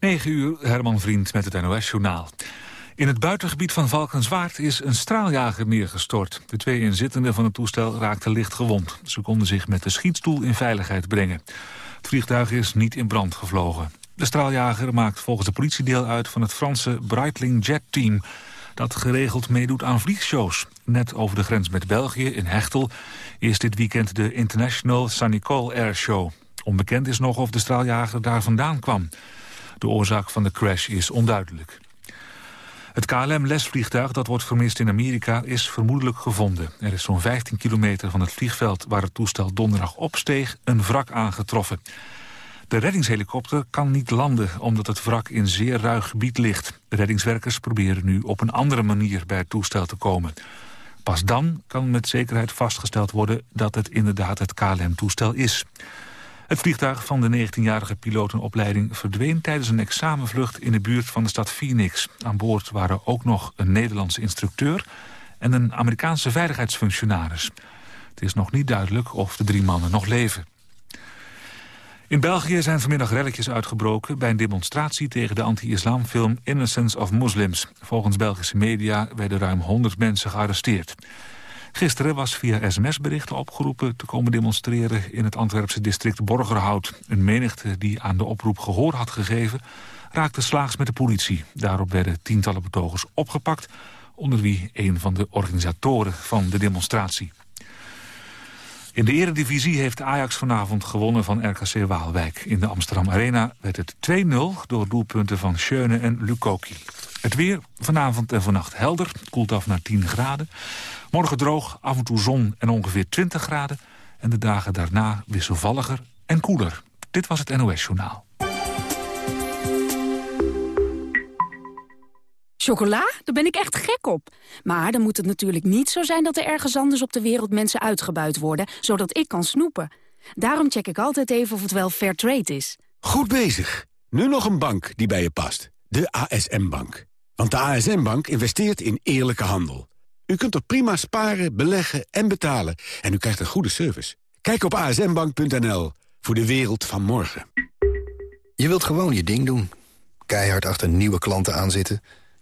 9 uur, Herman Vriend met het NOS-journaal. In het buitengebied van Valkenswaard is een straaljager neergestort. De twee inzittenden van het toestel raakten licht gewond. Ze konden zich met de schietstoel in veiligheid brengen. Het vliegtuig is niet in brand gevlogen. De straaljager maakt volgens de politie deel uit van het Franse Breitling Jet Team... dat geregeld meedoet aan vliegshows. Net over de grens met België, in Hechtel, is dit weekend de International San Nicole Air Show. Onbekend is nog of de straaljager daar vandaan kwam. De oorzaak van de crash is onduidelijk. Het KLM-lesvliegtuig dat wordt vermist in Amerika is vermoedelijk gevonden. Er is zo'n 15 kilometer van het vliegveld waar het toestel donderdag opsteeg een wrak aangetroffen. De reddingshelikopter kan niet landen omdat het wrak in zeer ruig gebied ligt. Reddingswerkers proberen nu op een andere manier bij het toestel te komen. Pas dan kan met zekerheid vastgesteld worden dat het inderdaad het KLM-toestel is. Het vliegtuig van de 19-jarige pilotenopleiding verdween tijdens een examenvlucht in de buurt van de stad Phoenix. Aan boord waren ook nog een Nederlandse instructeur en een Amerikaanse veiligheidsfunctionaris. Het is nog niet duidelijk of de drie mannen nog leven. In België zijn vanmiddag relletjes uitgebroken... bij een demonstratie tegen de anti-islamfilm Innocence of Muslims. Volgens Belgische media werden ruim 100 mensen gearresteerd. Gisteren was via sms-berichten opgeroepen te komen demonstreren... in het Antwerpse district Borgerhout. Een menigte die aan de oproep gehoor had gegeven... raakte slaags met de politie. Daarop werden tientallen betogers opgepakt... onder wie een van de organisatoren van de demonstratie. In de eredivisie heeft Ajax vanavond gewonnen van RKC Waalwijk. In de Amsterdam Arena werd het 2-0 door doelpunten van Schöne en Lukoki. Het weer vanavond en vannacht helder, koelt af naar 10 graden. Morgen droog, af en toe zon en ongeveer 20 graden. En de dagen daarna wisselvalliger en koeler. Dit was het NOS Journaal. Chocola? Daar ben ik echt gek op. Maar dan moet het natuurlijk niet zo zijn dat er ergens anders op de wereld mensen uitgebuit worden, zodat ik kan snoepen. Daarom check ik altijd even of het wel fair trade is. Goed bezig. Nu nog een bank die bij je past. De ASM-bank. Want de ASM-bank investeert in eerlijke handel. U kunt er prima sparen, beleggen en betalen. En u krijgt een goede service. Kijk op asmbank.nl voor de wereld van morgen. Je wilt gewoon je ding doen. Keihard achter nieuwe klanten aanzitten.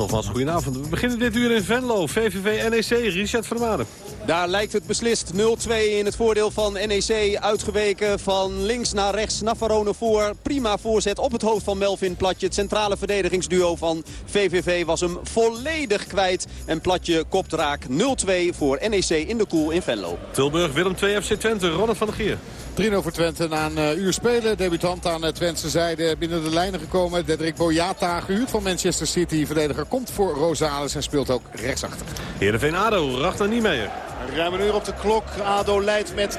Nogmaals, goedenavond. We beginnen dit uur in Venlo. VVV NEC, Richard Vermanen. Daar lijkt het beslist 0-2 in het voordeel van NEC. Uitgeweken van links naar rechts. Navarone voor. Prima voorzet op het hoofd van Melvin Platje. Het centrale verdedigingsduo van VVV was hem volledig kwijt. En Platje kopt raak 0-2 voor NEC in de koel in Venlo. Tilburg, Willem 2 FC Twente, Ronald van der Geer. 3-0 voor Twente na een uh, uur spelen. Debutant aan uh, Twentse zijde binnen de lijnen gekomen. Dedrick Boyata, gehuurd van Manchester City. Verdediger komt voor Rosales en speelt ook rechtsachter. Heerenveen ADO, Rachter Niemeyer. Ruim een uur op de klok. ADO leidt met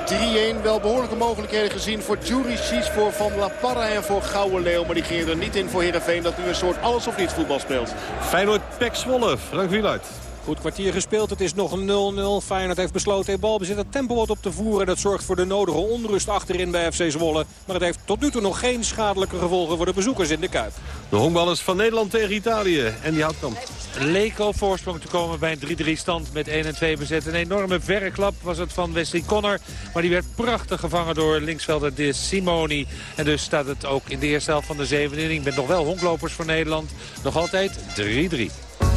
3-1. Wel behoorlijke mogelijkheden gezien voor Juricic, voor Van La Parra en voor Gouwe Leeuw. Maar die gingen er niet in voor Heerenveen dat nu een soort alles of niets voetbal speelt. Feyenoord Pek Zwolle, Frank Wieluid. Goed kwartier gespeeld. Het is nog een 0-0. Feyenoord heeft besloten in balbezit het tempo wat op te voeren. Dat zorgt voor de nodige onrust achterin bij FC Zwolle. Maar het heeft tot nu toe nog geen schadelijke gevolgen voor de bezoekers in de Kuip. De honkballers van Nederland tegen Italië. En die houdt dan. Leek al voorsprong te komen bij een 3-3 stand met 1 en 2 bezet. Een enorme verre klap was het van Wesley Connor. Maar die werd prachtig gevangen door linksvelder De Simoni. En dus staat het ook in de eerste helft van de zevende inning. Met nog wel honklopers voor Nederland. Nog altijd 3-3.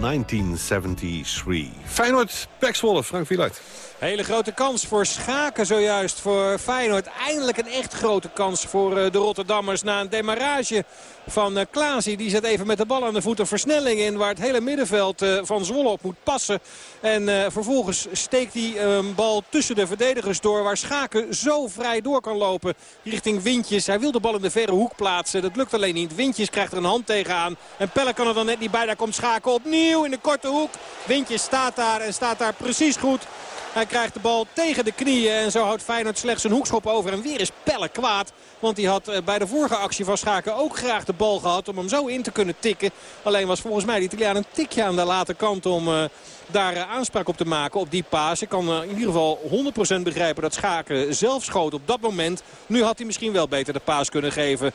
1973. Feyenoord, Zwolle, Frank Wieluid. Hele grote kans voor Schaken zojuist voor Feyenoord. Eindelijk een echt grote kans voor eh, de Rotterdammers na een demarrage van uh, Klaasie. Die zet even met de bal aan de voet een versnelling in waar het hele middenveld uh, van Zwolle op moet passen. En vervolgens steekt hij een bal tussen de verdedigers door waar Schaken zo vrij door kan lopen richting Wintjes. Hij wil de bal in de verre hoek plaatsen. Dat lukt alleen niet. Wintjes krijgt er een hand tegenaan. En Pelle kan er dan net niet bij. Daar komt Schaken opnieuw in de korte hoek. Wintjes staat daar en staat daar precies goed. Hij krijgt de bal tegen de knieën en zo houdt Feyenoord slechts een hoekschop over. En weer is Pelle kwaad. Want hij had eh, bij de vorige actie van Schaken ook graag de bal gehad om hem zo in te kunnen tikken. Alleen was volgens mij de Italiaan een tikje aan de late kant om uh, daar uh, aanspraak op te maken op die paas. Ik kan in ieder geval 100% begrijpen dat Schaken zelf schoot op dat moment. Nu had hij misschien wel beter de paas kunnen geven.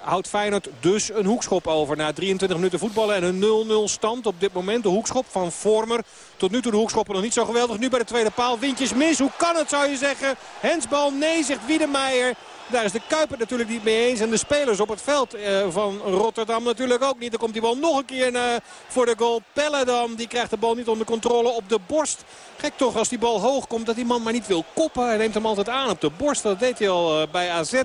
houdt Feyenoord dus een hoekschop over na 23 minuten voetballen en een 0-0 stand op dit moment. De hoekschop van Vormer. Tot nu toe de hoekschoppen nog niet zo geweldig. Nu bij de tweede paal. Windjes mis. Hoe kan het zou je zeggen? Hensbal nee zegt Wiedemeijer. Daar is de Kuiper natuurlijk niet mee eens. En de spelers op het veld eh, van Rotterdam natuurlijk ook niet. Dan komt die bal nog een keer uh, voor de goal. Pelledam die krijgt de bal niet onder controle op de borst. Gek toch als die bal hoog komt dat die man maar niet wil koppen. Hij neemt hem altijd aan op de borst. Dat deed hij al uh, bij AZ.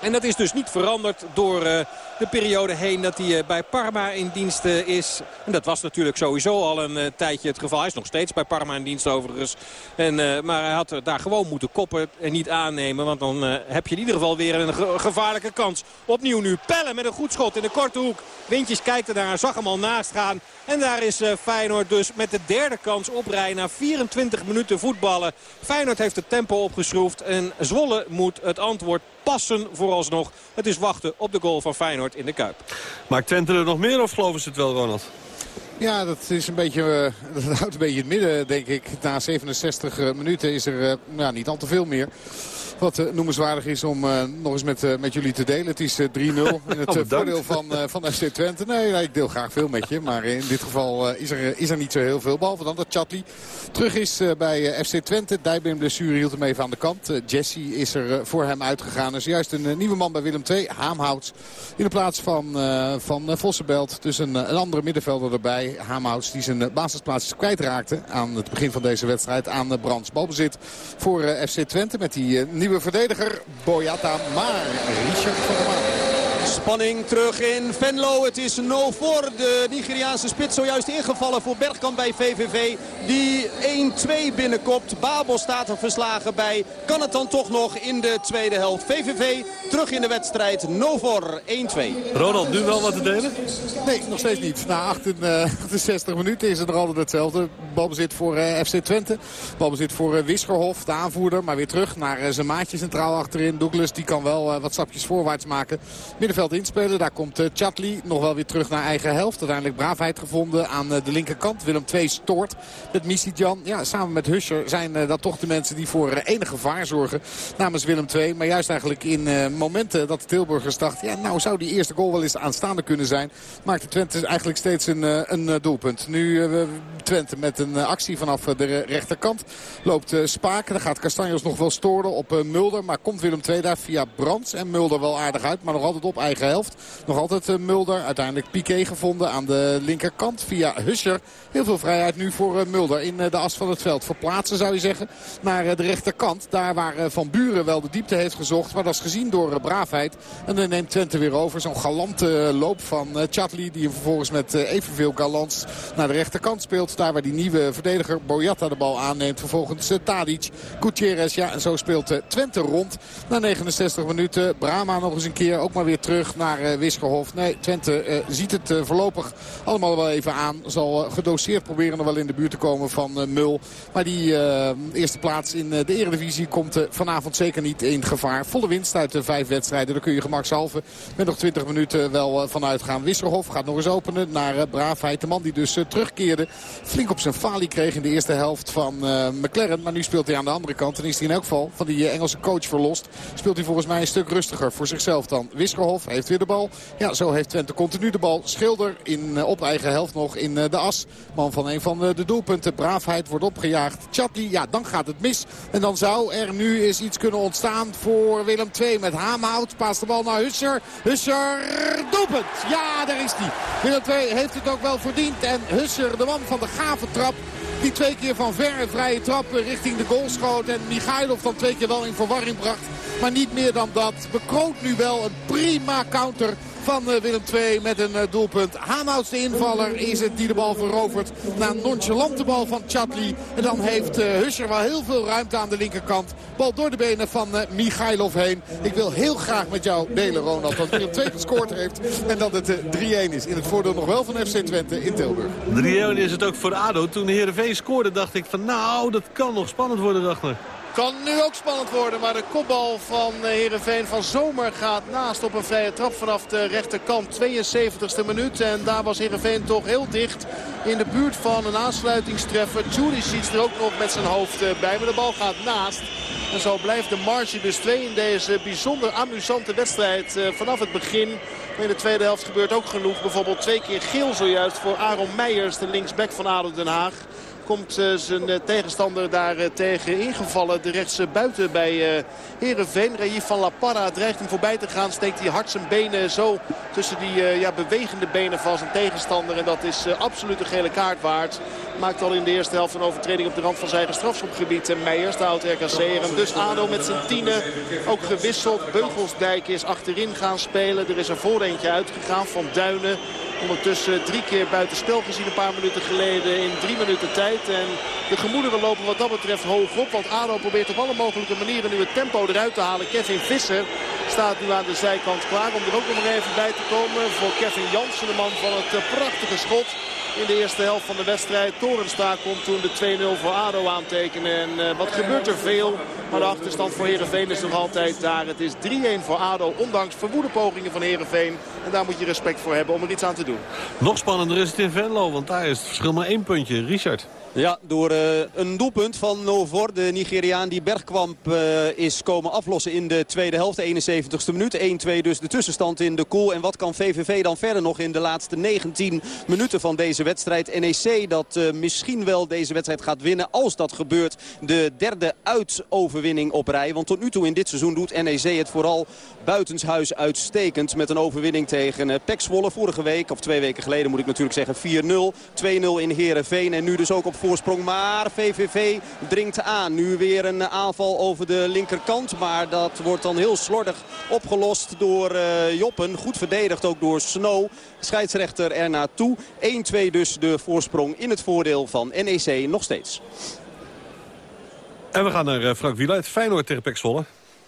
En dat is dus niet veranderd door de periode heen dat hij uh, bij Parma in dienst uh, is. En dat was natuurlijk sowieso al een tijdje het geval. Hij is nog steeds bij Parma in dienst overigens. En, maar hij had daar gewoon moeten koppen en niet aannemen. Want dan heb je in ieder geval weer een ge gevaarlijke kans. Opnieuw nu Pellen met een goed schot in de korte hoek. Windjes kijkt er naar, zag hem al naast gaan. En daar is Feyenoord dus met de derde kans op rij na 24 minuten voetballen. Feyenoord heeft het tempo opgeschroefd en Zwolle moet het antwoord passen vooralsnog. Het is wachten op de goal van Feyenoord in de Kuip. Maakt Twente er nog meer of geloven ze het wel, Ronald? Ja, dat, is een beetje, uh, dat houdt een beetje in het midden, denk ik. Na 67 uh, minuten is er uh, ja, niet al te veel meer. Wat uh, noemenswaardig is om uh, nog eens met, uh, met jullie te delen. Het is 3-0 in het oh, voordeel van, van FC Twente. Nee, nee, ik deel graag veel met je. Maar in dit geval is, er, is er niet zo heel veel. Behalve dan dat Chatli terug is bij FC Twente. Dijben blessure hield hem even aan de kant. Jesse is er voor hem uitgegaan. Er is juist een nieuwe man bij Willem II. Haamhouts. In de plaats van, van Vossenbelt. Dus een, een andere middenvelder erbij. Haamhouts die zijn basisplaats kwijtraakte aan het begin van deze wedstrijd. Aan Brands. Balbezit voor FC Twente met die nieuwe nieuwe verdediger Boyata. Maar Richard van der Maan. Spanning terug in Venlo. Het is no voor de Nigeriaanse spits zojuist ingevallen voor Bergkamp bij VVV. Die 1-2 binnenkopt. Babel staat er verslagen bij. Kan het dan toch nog in de tweede helft. VVV terug in de wedstrijd. No voor 1-2. Ronald, nu wel wat te delen? Nee, nog steeds niet. Na 68 minuten is het er altijd hetzelfde. Balbezit voor uh, FC Twente. Balbezit voor uh, Wiskerhof, de aanvoerder. Maar weer terug naar zijn maatje centraal achterin. Douglas die kan wel wat stapjes voorwaarts maken. Inspelen. Daar komt uh, Chatli nog wel weer terug naar eigen helft. Uiteindelijk braafheid gevonden aan uh, de linkerkant. Willem II stoort met Misitjan. Ja, samen met Husser zijn uh, dat toch de mensen die voor enig gevaar zorgen namens Willem II. Maar juist eigenlijk in momenten dat de Tilburgers dachten... ja, nou zou die eerste goal wel eens aanstaande kunnen zijn. Maakte Twente eigenlijk steeds een, een doelpunt. Nu Twente met een actie vanaf de rechterkant. Loopt Spaken. Dan gaat Castanjos nog wel storen op Mulder. Maar komt Willem II daar via Brands en Mulder wel aardig uit. Maar nog altijd op helft. Nog altijd uh, Mulder. Uiteindelijk Piqué gevonden aan de linkerkant via Husser. Heel veel vrijheid nu voor uh, Mulder in uh, de as van het veld. Verplaatsen zou je zeggen naar de rechterkant. Daar waar Van Buren wel de diepte heeft gezocht. Maar dat is gezien door Braafheid. En dan neemt Twente weer over. Zo'n galante loop van Chatli. Die vervolgens met evenveel galants naar de rechterkant speelt. Daar waar die nieuwe verdediger Boyata de bal aanneemt. Vervolgens Tadic, Gutierrez. Ja, en zo speelt Twente rond. Na 69 minuten. Brama nog eens een keer. Ook maar weer terug naar uh, Wiskerhof. Nee, Twente uh, ziet het uh, voorlopig allemaal wel even aan. Zal gedoseerd proberen er wel in de buurt te komen van Mul. Maar die eerste plaats in de eredivisie komt vanavond zeker niet in gevaar. Volle winst uit de vijf wedstrijden. Daar kun je gemakshalve met nog 20 minuten wel van uitgaan. Wiskerhof gaat nog eens openen naar Braafheid. De man die dus terugkeerde. Flink op zijn falie kreeg in de eerste helft van McLaren. Maar nu speelt hij aan de andere kant. En is hij in elk geval van die Engelse coach verlost. Speelt hij volgens mij een stuk rustiger voor zichzelf dan. Heeft weer de bal. Ja, zo heeft Twente continu de bal. Schilder in, eh, op eigen helft nog in eh, de as. Man van een van de doelpunten. Braafheid wordt opgejaagd. Chatli, ja, dan gaat het mis. En dan zou er nu eens iets kunnen ontstaan voor Willem II met Haamhout. Paast de bal naar Husser. Husser, doelpunt. Ja, daar is hij. Willem II heeft het ook wel verdiend. En Husser, de man van de gave trap, die twee keer van ver een vrije trap richting de goal schoot. En Michailov dan twee keer wel in verwarring bracht. Maar niet meer dan dat. Bekroont nu wel een prima counter van eh, Willem II met een eh, doelpunt. Haanhouts de invaller is het die de bal verovert na een nonchalante bal van Chatli. En dan heeft uh, Husser wel heel veel ruimte aan de linkerkant. Bal door de benen van Michailov heen. Ik wil heel graag met jou delen, Ronald, dat Willem II gescoord heeft. En dat het 3-1 is. In het voordeel nog wel van FC Twente in Tilburg. 3-1 is het ook voor ADO. Toen de Heerenveen scoorde dacht ik van nou, dat kan nog spannend worden, dacht kan nu ook spannend worden, maar de kopbal van Herenveen van Zomer gaat naast op een vrije trap vanaf de rechterkant. 72e minuut en daar was Herenveen toch heel dicht in de buurt van een aansluitingstreffer. ziet er ook nog met zijn hoofd eh, bij, maar de bal gaat naast. En zo blijft de marge dus 2 in deze bijzonder amusante wedstrijd eh, vanaf het begin. In de tweede helft gebeurt ook genoeg. Bijvoorbeeld twee keer geel zojuist voor Aaron Meijers, de linksback van ADO Den Haag komt uh, zijn uh, tegenstander daar uh, tegen ingevallen. De rechtse buiten bij Herenveen. Raif van La Parra dreigt hem voorbij te gaan. Steekt hij hard zijn benen zo tussen die ja, bewegende benen van zijn tegenstander. En dat is absoluut een gele kaart waard. Maakt al in de eerste helft een overtreding op de rand van zijn strafschopgebied. En Meijers, de oud-RKC. Dus ADO met zijn tienen ook gewisseld. Beugelsdijk is achterin gaan spelen. Er is er voor eentje uitgegaan van Duinen. Ondertussen drie keer buitenspel gezien een paar minuten geleden in drie minuten tijd. En de gemoederen lopen wat dat betreft hoog op. Want ADO probeert op alle mogelijke manieren nu het tempo eruit te halen. Kevin Visser staat nu aan de zijkant klaar om er ook nog even bij te komen. Voor Kevin Jansen, de man van het prachtige schot in de eerste helft van de wedstrijd. Torenstra komt toen de 2-0 voor ADO aantekenen. En uh, wat gebeurt er veel. Maar de achterstand voor Herenveen is nog altijd daar. Het is 3-1 voor ADO, ondanks verwoede pogingen van Herenveen. En daar moet je respect voor hebben om er iets aan te doen. Nog spannender is het in Venlo, want daar is het verschil maar één puntje. Richard. Ja, door uh, een doelpunt van Novor, de Nigeriaan die Bergkwamp uh, is komen aflossen in de tweede helft. De 71ste minuut, 1-2 dus de tussenstand in de koel. En wat kan VVV dan verder nog in de laatste 19 minuten van deze wedstrijd? NEC dat uh, misschien wel deze wedstrijd gaat winnen als dat gebeurt. De derde uitoverwinning op rij. Want tot nu toe in dit seizoen doet NEC het vooral buitenshuis uitstekend. Met een overwinning tegen Pek Zwolle vorige week. Of twee weken geleden moet ik natuurlijk zeggen 4-0. 2-0 in Heerenveen en nu dus ook op voorsprong. Maar VVV dringt aan. Nu weer een aanval over de linkerkant. Maar dat wordt dan heel slordig opgelost door uh, Joppen. Goed verdedigd ook door Snow. Scheidsrechter er naartoe. 1-2 dus de voorsprong in het voordeel van NEC nog steeds. En we gaan naar uh, Frank Wieluid. Feyenoord tegen Pek.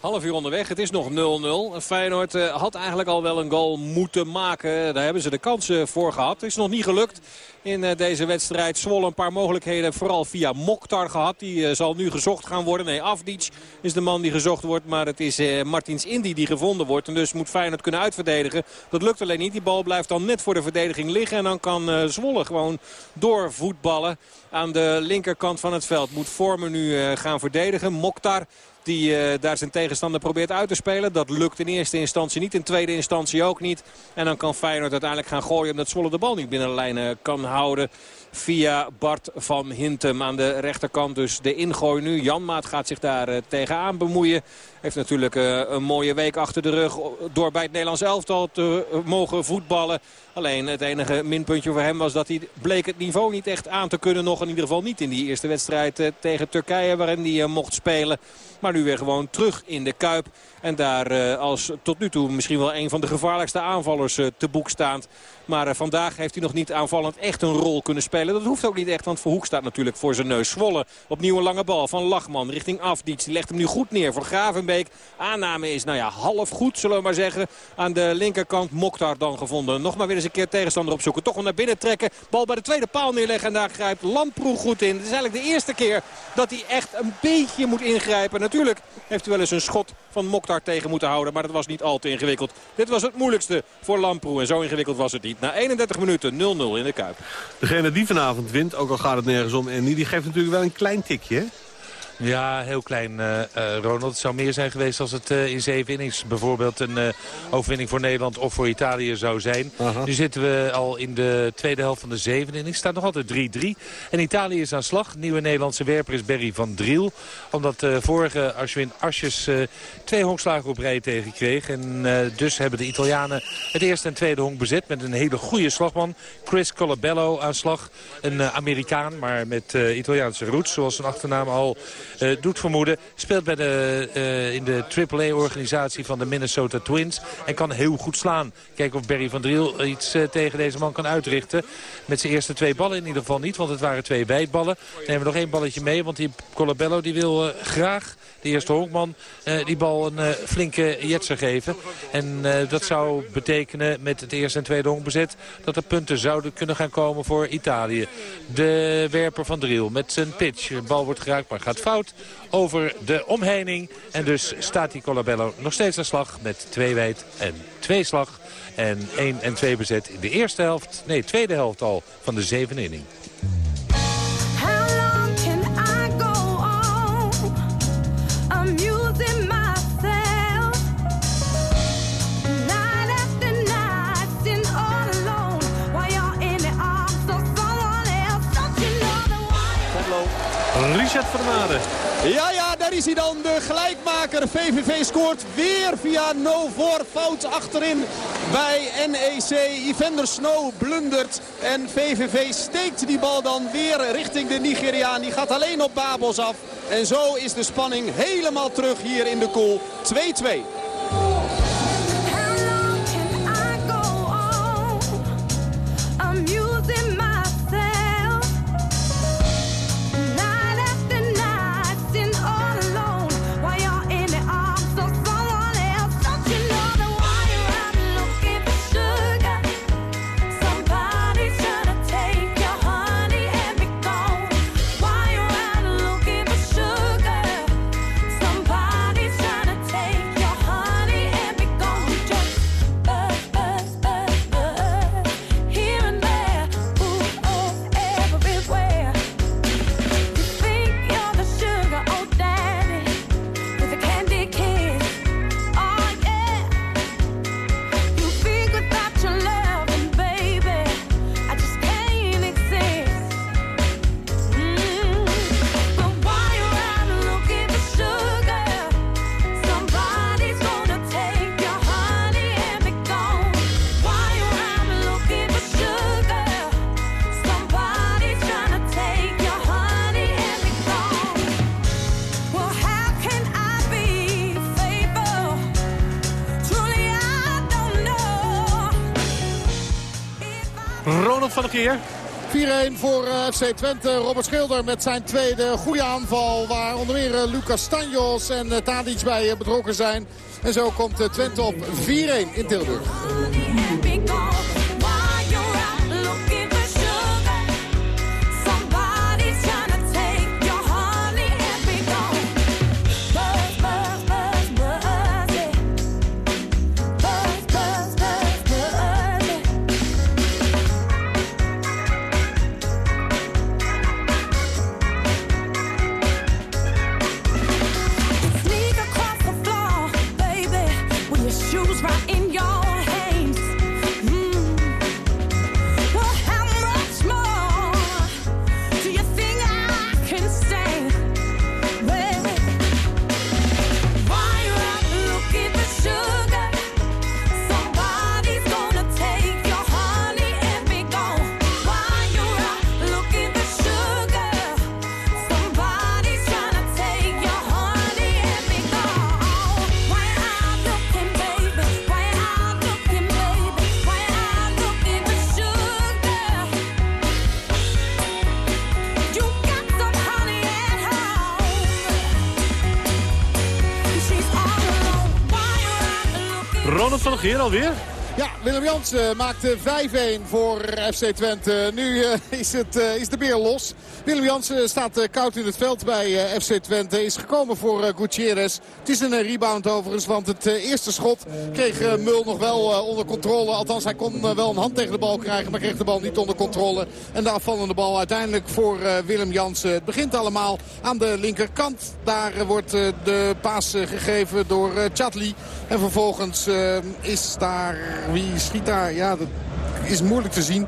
Half uur onderweg. Het is nog 0-0. Feyenoord uh, had eigenlijk al wel een goal moeten maken. Daar hebben ze de kansen voor gehad. Is nog niet gelukt in uh, deze wedstrijd. Zwolle een paar mogelijkheden vooral via Mokhtar gehad. Die uh, zal nu gezocht gaan worden. Nee, Afdic is de man die gezocht wordt. Maar het is Martins Indy die gevonden wordt. En dus moet Feyenoord kunnen uitverdedigen. Dat lukt alleen niet. Die bal blijft dan net voor de verdediging liggen. En dan kan Zwolle gewoon doorvoetballen aan de linkerkant van het veld. Moet Vormen nu gaan verdedigen. Mokhtar die uh, daar zijn tegenstander probeert uit te spelen. Dat lukt in eerste instantie niet, in tweede instantie ook niet. En dan kan Feyenoord uiteindelijk gaan gooien omdat Zwolle de bal niet binnen de lijnen kan houden via Bart van Hintem aan de rechterkant. Dus de ingooi nu. Janmaat gaat zich daar uh, tegenaan bemoeien. Heeft natuurlijk uh, een mooie week achter de rug door bij het Nederlands elftal te mogen voetballen. Alleen het enige minpuntje voor hem was dat hij bleek het niveau niet echt aan te kunnen. Nog in ieder geval niet in die eerste wedstrijd tegen Turkije waarin hij mocht spelen. Maar nu weer gewoon terug in de Kuip. En daar als tot nu toe misschien wel een van de gevaarlijkste aanvallers te boek staand. Maar vandaag heeft hij nog niet aanvallend echt een rol kunnen spelen. Dat hoeft ook niet echt, want Verhoek staat natuurlijk voor zijn neus. Zwolle opnieuw een lange bal van Lachman richting Afdiets. Die legt hem nu goed neer voor Aanname is nou ja, half goed, zullen we maar zeggen. Aan de linkerkant Mokhtar dan gevonden. Nog maar weer eens een keer tegenstander opzoeken. Toch wel naar binnen trekken. Bal bij de tweede paal neerleggen. En daar grijpt Lamproe goed in. Het is eigenlijk de eerste keer dat hij echt een beetje moet ingrijpen. Natuurlijk heeft hij wel eens een schot van Mokhtar tegen moeten houden. Maar dat was niet al te ingewikkeld. Dit was het moeilijkste voor Lamproe. En zo ingewikkeld was het niet. Na 31 minuten 0-0 in de Kuip. Degene die vanavond wint, ook al gaat het nergens om... en die geeft natuurlijk wel een klein tikje, Ja, heel klein, uh, Ronald. Het zou meer zijn geweest als het uh, in zeven innings bijvoorbeeld een overwinning voor Nederland of voor Italië zou zijn. Nu zitten we al in de tweede helft van de zeven innings. staat nog altijd 3-3. En Italië is aan slag. Nieuwe Nederlandse werper is Berry van Driel. Omdat vorige Ashwin Asjes twee honkslagen op rij tegenkreeg. En dus hebben de Italianen het eerste en tweede honk bezet met een hele goede slagman. Chris Colabello aan slag. Een Amerikaan, maar met Italiaanse roots, zoals zijn achternaam al uh, doet vermoeden. Speelt bij de, uh, in de AAA-organisatie van de Minnesota Twins. En kan heel goed slaan. Kijken of Barry van Driel iets uh, tegen deze man kan uitrichten. Met zijn eerste twee ballen in ieder geval niet. Want het waren twee wijdballen. Nemen we nog één balletje mee. Want die Colabello die wil graag de eerste honkman, uh, die bal een uh, flinke jetser geven. En uh, dat zou betekenen met het eerste en tweede honkbezet... dat er punten zouden kunnen gaan komen voor Italië. De werper van Driel met zijn pitch. De bal wordt geraakt, maar gaat fout over de omheining. En dus staat die Colabello nog steeds aan slag met twee wijd en twee slag. En 1 en 2 bezet in de eerste helft, nee, tweede helft al van de zevende inning. Ja, ja, daar is hij dan, de gelijkmaker. VVV scoort weer via no voor fout achterin bij NEC. Evander Snow blundert en VVV steekt die bal dan weer richting de Nigeriaan. Die gaat alleen op Babels af. En zo is de spanning helemaal terug hier in de koel. 2-2. Keer. 4-1 voor eh, FC Twente. Robert Schilder met zijn tweede goede aanval. Waar onder meer eh, Lucas Stanjos en eh, Tadic bij betrokken zijn. En zo komt Twente op 4-1 in Tilburg. Ja, Willem Jansen maakte 5-1 voor FC Twente. Nu is, het, is de beer los. Willem Jansen staat koud in het veld bij FC Twente. Is gekomen voor Gutierrez. Het is een rebound overigens, want het eerste schot kreeg Mul nog wel onder controle. Althans, hij kon wel een hand tegen de bal krijgen, maar kreeg de bal niet onder controle. En de afvallende bal uiteindelijk voor Willem Jansen. Het begint allemaal aan de linkerkant. Daar wordt de paas gegeven door Chatli. En vervolgens is daar... Wie schiet daar? Ja, dat is moeilijk te zien.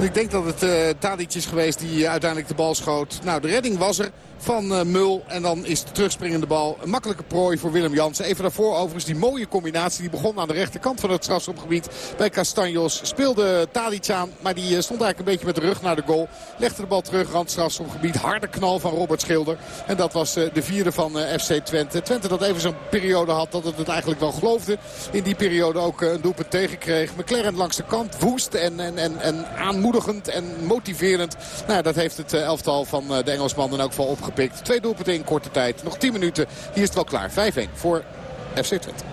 Ik denk dat het uh, Tadic is geweest die uiteindelijk de bal schoot. Nou, de redding was er van uh, Mul. En dan is de terugspringende bal een makkelijke prooi voor Willem Jansen. Even daarvoor overigens die mooie combinatie. Die begon aan de rechterkant van het strafschopgebied bij Castanjos. Speelde Tadic aan, maar die uh, stond eigenlijk een beetje met de rug naar de goal. Legde de bal terug, rand strafschopgebied. Harde knal van Robert Schilder. En dat was uh, de vierde van FC Twente. Twente dat even zo'n periode had dat het het eigenlijk wel geloofde. In die periode ook een doelpunt tegenkreeg. McLaren langs de kant, woest en, en, en, en aanmoedigend en motiverend. Nou, dat heeft het elftal van de Engelsman dan ook wel opgegeven opgepikt. Twee doelpunten in korte tijd. Nog 10 minuten. Hier is het wel klaar. 5-1 voor FC Twente.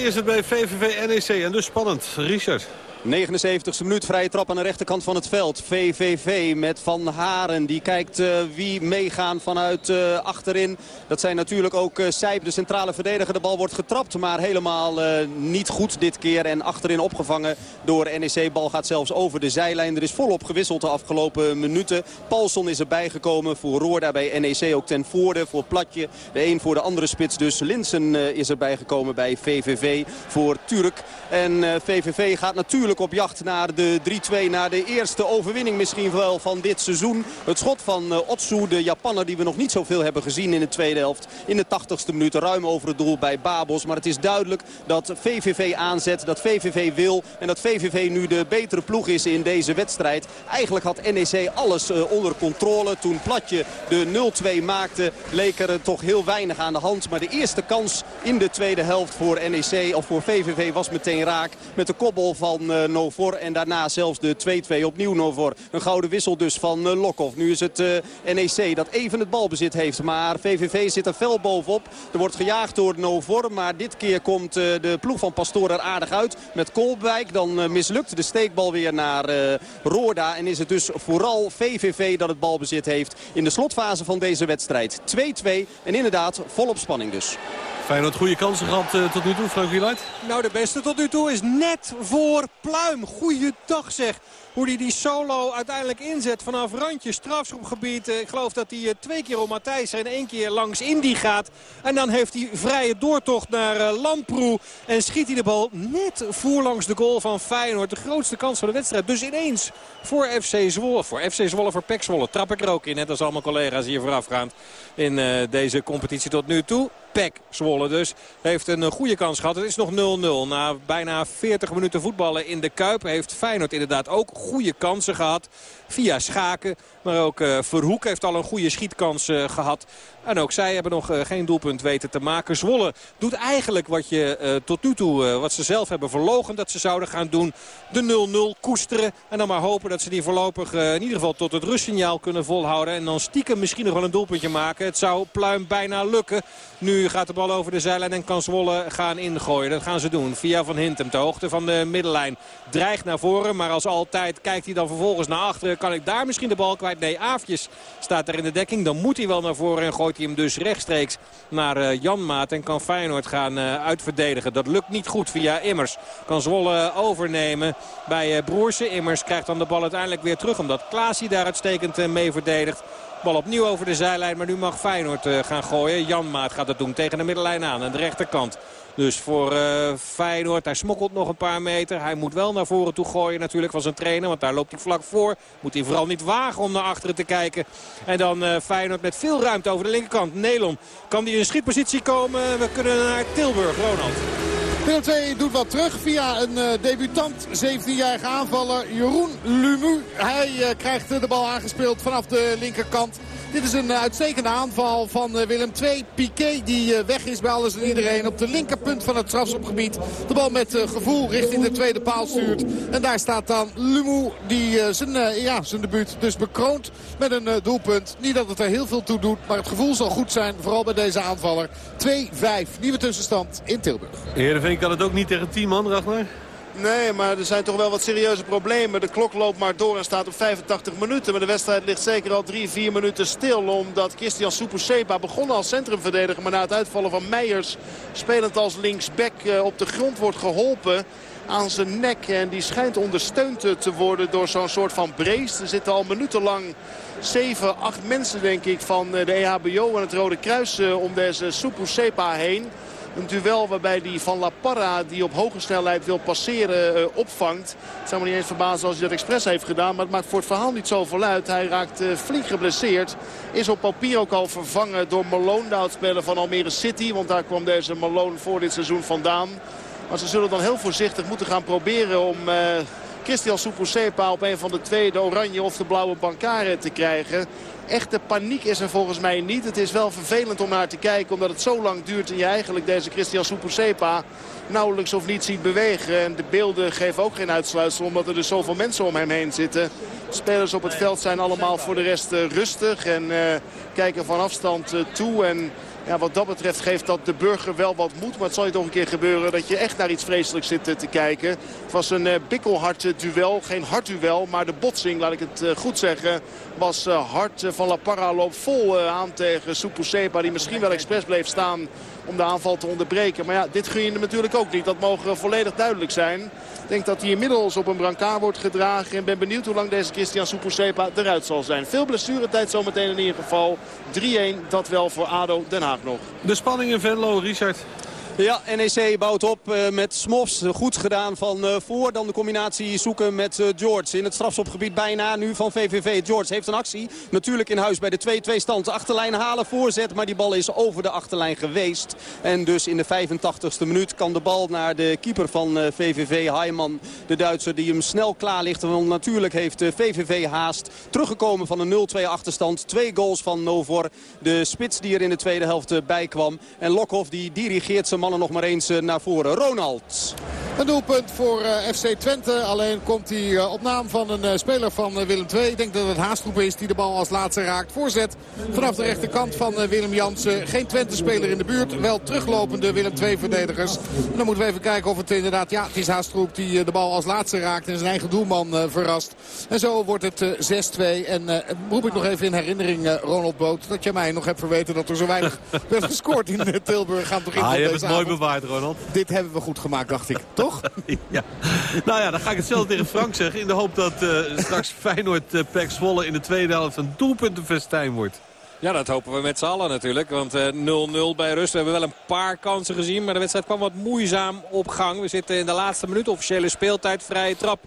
2-2 is het bij VVV NEC en dus spannend. Richard. 79e minuut, vrije trap aan de rechterkant van het veld. VVV met Van Haren. Die kijkt uh, wie meegaan vanuit uh, achterin. Dat zijn natuurlijk ook uh, de centrale verdediger. De bal wordt getrapt, maar helemaal niet goed dit keer. En achterin opgevangen door NEC. Bal gaat zelfs over de zijlijn. Er is volop gewisseld de afgelopen minuten. Paulson is erbij gekomen voor Roorda bij NEC ook ten voorde. Voor Platje, de een voor de andere spits. Dus Linsen is erbij gekomen bij VVV voor Turk. En VVV gaat natuurlijk op jacht naar de 3-2. Naar de eerste overwinning misschien wel van dit seizoen. Het schot van uh, Otsu, de Japanner die we nog niet zoveel hebben gezien in de tweede helft. In de 80ste minuut ruim over het doel bij Babos. Maar het is duidelijk dat VVV aanzet, dat VVV wil. En dat VVV nu de betere ploeg is in deze wedstrijd. Eigenlijk had NEC alles uh, onder controle. Toen Platje de 0-2 maakte leek er toch heel weinig aan de hand. Maar de eerste kans in de tweede helft voor NEC of voor VVV was meteen raak. Met de kobbel van Novor. En daarna zelfs de 2-2 opnieuw Novor. Een gouden wissel dus van uh, Lokov. Nu is het uh, NEC dat even het balbezit heeft. Maar VVV zit er fel bovenop. Er wordt gejaagd door Novor. Maar dit keer komt uh, de ploeg van Pastoor er aardig uit. Met Kolbwijk. Dan mislukt de steekbal weer naar Roorda. En is het dus vooral VVV dat het balbezit heeft in de slotfase van deze wedstrijd. 2-2 en inderdaad volop spanning dus. Feyenoord goede kansen gehad uh, tot nu toe, Frank Wieluid? Nou, de beste tot nu toe is net voor Pluim. Goeiedag zeg. Hoe hij die solo uiteindelijk inzet vanaf randje strafschopgebied. Ik geloof dat hij eh, twee keer op Matthijs en één keer langs Indy gaat. En dan heeft hij vrije doortocht naar eh, Lamproe. En schiet hij de bal net voorlangs de goal van Feyenoord. De grootste kans van de wedstrijd. Dus ineens voor FC Zwolle. Voor FC Zwolle, voor PEC Zwolle. Trap ik er ook in. Net als allemaal collega's hier voorafgaand in deze competitie tot nu toe. PEC Zwolle dus heeft een goede kans gehad. Het is nog 0-0. Na bijna 40 minuten voetballen in de Kuip heeft Feyenoord inderdaad ook goede kansen gehad. Via Schaken. Maar ook uh, Verhoek heeft al een goede schietkans uh, gehad. En ook zij hebben nog uh, geen doelpunt weten te maken. Zwolle doet eigenlijk wat je tot nu toe, wat ze zelf hebben verlogen dat ze zouden gaan doen. De 0-0 koesteren. En dan maar hopen dat ze die voorlopig in ieder geval tot het rustsignaal kunnen volhouden. En dan stiekem misschien nog wel een doelpuntje maken. Het zou Pluim bijna lukken. Nu gaat de bal over de zijlijn en kan Zwolle gaan ingooien. Dat gaan ze doen via Van Hintem. Ter hoogte van de middenlijn. Dreigt naar voren, maar als altijd kijkt hij dan vervolgens naar achteren. Kan ik daar misschien de bal kwijt? Nee, Aafjes staat er in de dekking. Dan moet hij wel naar voren en gooit hij hem dus rechtstreeks naar uh, Janmaat. En kan Feyenoord gaan uh, uitverdedigen. Dat lukt niet goed via Immers. Kan Zwolle overnemen bij uh, Broersen. Immers krijgt dan de bal uiteindelijk weer terug. Omdat Klaasie daar uitstekend mee verdedigt. Bal opnieuw over de zijlijn, maar nu mag Feyenoord gaan gooien. Janmaat gaat dat doen tegen de middenlijn aan, aan de rechterkant. Dus voor uh, Feyenoord, hij smokkelt nog een paar meter. Hij moet wel naar voren toe gooien natuurlijk van zijn trainer. Want daar loopt hij vlak voor. Moet hij vooral niet wagen om naar achteren te kijken. En dan uh, Feyenoord met veel ruimte over de linkerkant. Nelon, kan die in schietpositie komen? We kunnen naar Tilburg, Ronald. Willem 2 doet wat terug via een uh, debutant, 17-jarige aanvaller Jeroen Lumu. Hij uh, krijgt de bal aangespeeld vanaf de linkerkant. Dit is een uitstekende aanval van Willem 2. Piqué die weg is bij alles en iedereen op de linkerpunt van het strafschopgebied. De bal met gevoel richting de tweede paal stuurt. En daar staat dan Lumu die zijn, ja, zijn debuut dus bekroont met een doelpunt. Niet dat het er heel veel toe doet, maar het gevoel zal goed zijn. Vooral bij deze aanvaller. 2-5, nieuwe tussenstand in Tilburg. Kan het ook niet tegen 10 man, Ragnar? Nee, maar er zijn toch wel wat serieuze problemen. De klok loopt maar door en staat op 85 minuten. Maar de wedstrijd ligt zeker al 3, 4 minuten stil. Omdat Christian Supusepa begon als centrumverdediger. Maar na het uitvallen van Meijers, spelend als linksback, eh, op de grond wordt geholpen aan zijn nek. En die schijnt ondersteund te worden door zo'n soort van brace. Er zitten al minutenlang 7, 8 mensen denk ik van eh, de EHBO en het Rode Kruis eh, om deze Supusepa heen. Een duel waarbij die Van La Parra, die op hoge snelheid wil passeren, uh, opvangt. Het zou me niet eens verbazen als hij dat expres heeft gedaan. Maar het maakt voor het verhaal niet zoveel uit. Hij raakt uh, flink geblesseerd. Is op papier ook al vervangen door Malone, de oudspeler van Almere City. Want daar kwam deze Malone voor dit seizoen vandaan. Maar ze zullen dan heel voorzichtig moeten gaan proberen om... Uh, Christian Supusepa op een van de twee, de oranje of de blauwe bankaren te krijgen. Echte paniek is er volgens mij niet. Het is wel vervelend om naar te kijken omdat het zo lang duurt en je eigenlijk deze Christian Supusepa nauwelijks of niet ziet bewegen. En de beelden geven ook geen uitsluitsel omdat er dus zoveel mensen om hem heen zitten. Spelers op het veld zijn allemaal voor de rest rustig en uh, kijken van afstand uh, toe en... Ja, wat dat betreft geeft dat de burger wel wat moed. Maar het zal je toch een keer gebeuren dat je echt naar iets vreselijks zit te kijken. Het was een bikkelhard duel. Geen hard duel, maar de botsing, laat ik het goed zeggen, was uh, hard. Van La Parra loopt vol aan tegen Supusepa. Die misschien wel expres bleef staan om de aanval te onderbreken. Maar ja, dit gun je natuurlijk ook niet. Dat mogen volledig duidelijk zijn. Ik denk dat hij inmiddels op een brancard wordt gedragen. En ben benieuwd hoe lang deze Christian Supusepa eruit zal zijn. Veel blessuretijd zometeen in ieder geval. 3-1, dat wel voor ADO Den Haag nog. De spanning in Venlo, Richard. Ja, NEC bouwt op uh, met Smofs. Goed gedaan van uh, voor. Dan de combinatie zoeken met uh, George. In het strafschopgebied bijna nu van VVV. George heeft een actie. Natuurlijk in huis bij de 2-2 stand. Achterlijn halen, voorzet. Maar die bal is over de achterlijn geweest. En dus in de 85ste minuut kan de bal naar de keeper van VVV. Heiman, de Duitser, die hem snel klaar ligt. Want natuurlijk heeft VVV haast. Teruggekomen van een 0-2 achterstand. Twee goals van Novor. De spits die er in de tweede helft bij kwam. En Lokhoff die dirigeert zijn mannen nog maar eens naar voren. Ronald. Een doelpunt voor uh, FC Twente. Alleen komt hij uh, op naam van een speler van Willem II. Ik denk dat het Haastroep is die de bal als laatste raakt. Voorzet vanaf de rechterkant van Willem Jansen. Geen Twente-speler in de buurt. Wel teruglopende Willem II-verdedigers. Dan moeten we even kijken of het inderdaad... Ja, het is Haastroep die de bal als laatste raakt. En zijn eigen doelman verrast. En zo wordt het 6-2. En roep ik nog even in herinnering, Ronald Boot... dat je mij nog hebt verweten dat er zo weinig werd gescoord in Tilburg aan het begin ah, van je deze mooi bewaard, Ronald. Dit hebben we goed gemaakt, dacht ik. Toch? ja. Nou ja, dan ga ik hetzelfde tegen Frank zeggen. In de hoop dat uh, straks Feyenoord uh, Pek Zwolle in de tweede helft een doelpuntenfestijn wordt. Ja, dat hopen we met z'n allen natuurlijk. Want 0-0 uh, bij rust. We hebben wel een paar kansen gezien. Maar de wedstrijd kwam wat moeizaam op gang. We zitten in de laatste minuut. Officiële speeltijd. Vrije trap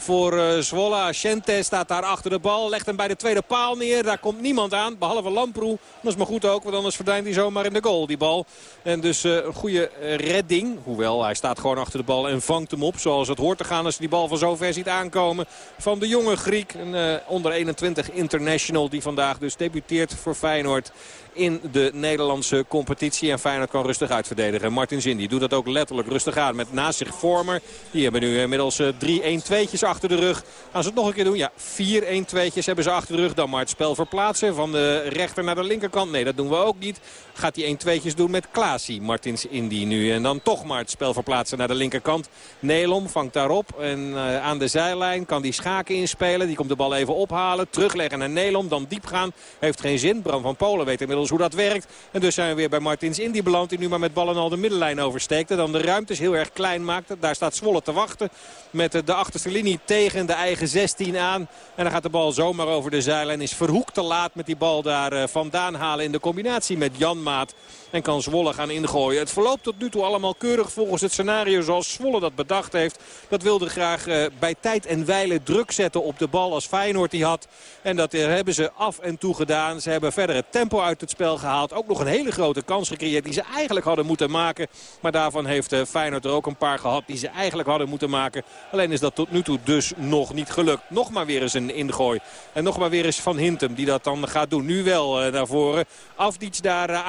voor uh, Zwolle. Staat daar achter de bal. Legt hem bij de tweede paal neer. Daar komt niemand aan. Behalve Lamproe. Dat is maar goed ook. Want anders verdwijnt hij zomaar in de goal, die bal. En dus uh, een goede redding. Hoewel, hij staat gewoon achter de bal en vangt hem op. Zoals het hoort te gaan als je die bal van zover ziet aankomen. Van de jonge Griek. Een uh, onder 21 international. Die vandaag dus debuteert voor Feyenoord in de Nederlandse competitie. En Feyenoord kan rustig uitverdedigen. Martin Zindi doet dat ook letterlijk rustig aan met naast zich Vormer. Die hebben nu inmiddels 3-1-2'tjes achter de rug. Gaan ze het nog een keer doen? Ja, 4-1-2'tjes hebben ze achter de rug. Dan maar het spel verplaatsen van de rechter naar de linkerkant. Nee, dat doen we ook niet. Gaat hij 1-2'tjes doen met Klaasie, Martins Indy nu. En dan toch maar het spel verplaatsen naar de linkerkant. Nelom vangt daarop. En uh, aan de zijlijn kan die Schaken inspelen. Die komt de bal even ophalen. Terugleggen naar Nelom. Dan diep gaan. Heeft geen zin. Bram van Polen weet inmiddels hoe dat werkt. En dus zijn we weer bij Martins Indy beland. Die nu maar met ballen al de middenlijn oversteekt. En dan de ruimtes heel erg klein maakt. Daar staat Zwolle te wachten. Met de achterste linie tegen de eigen 16 aan. En dan gaat de bal zomaar over de zijlijn. Is verhoekt te laat met die bal daar vandaan halen in de combinatie met Jan Maat. En kan Zwolle gaan ingooien. Het verloopt tot nu toe allemaal keurig volgens het scenario zoals Zwolle dat bedacht heeft. Dat wilde graag uh, bij tijd en wijle druk zetten op de bal als Feyenoord die had. En dat uh, hebben ze af en toe gedaan. Ze hebben verder het tempo uit het spel gehaald. Ook nog een hele grote kans gecreëerd die ze eigenlijk hadden moeten maken. Maar daarvan heeft uh, Feyenoord er ook een paar gehad die ze eigenlijk hadden moeten maken. Alleen is dat tot nu toe dus nog niet gelukt. Nog maar weer eens een ingooi. En nog maar weer eens Van Hintem die dat dan gaat doen. Nu wel naar voren. Afdiets daar uh,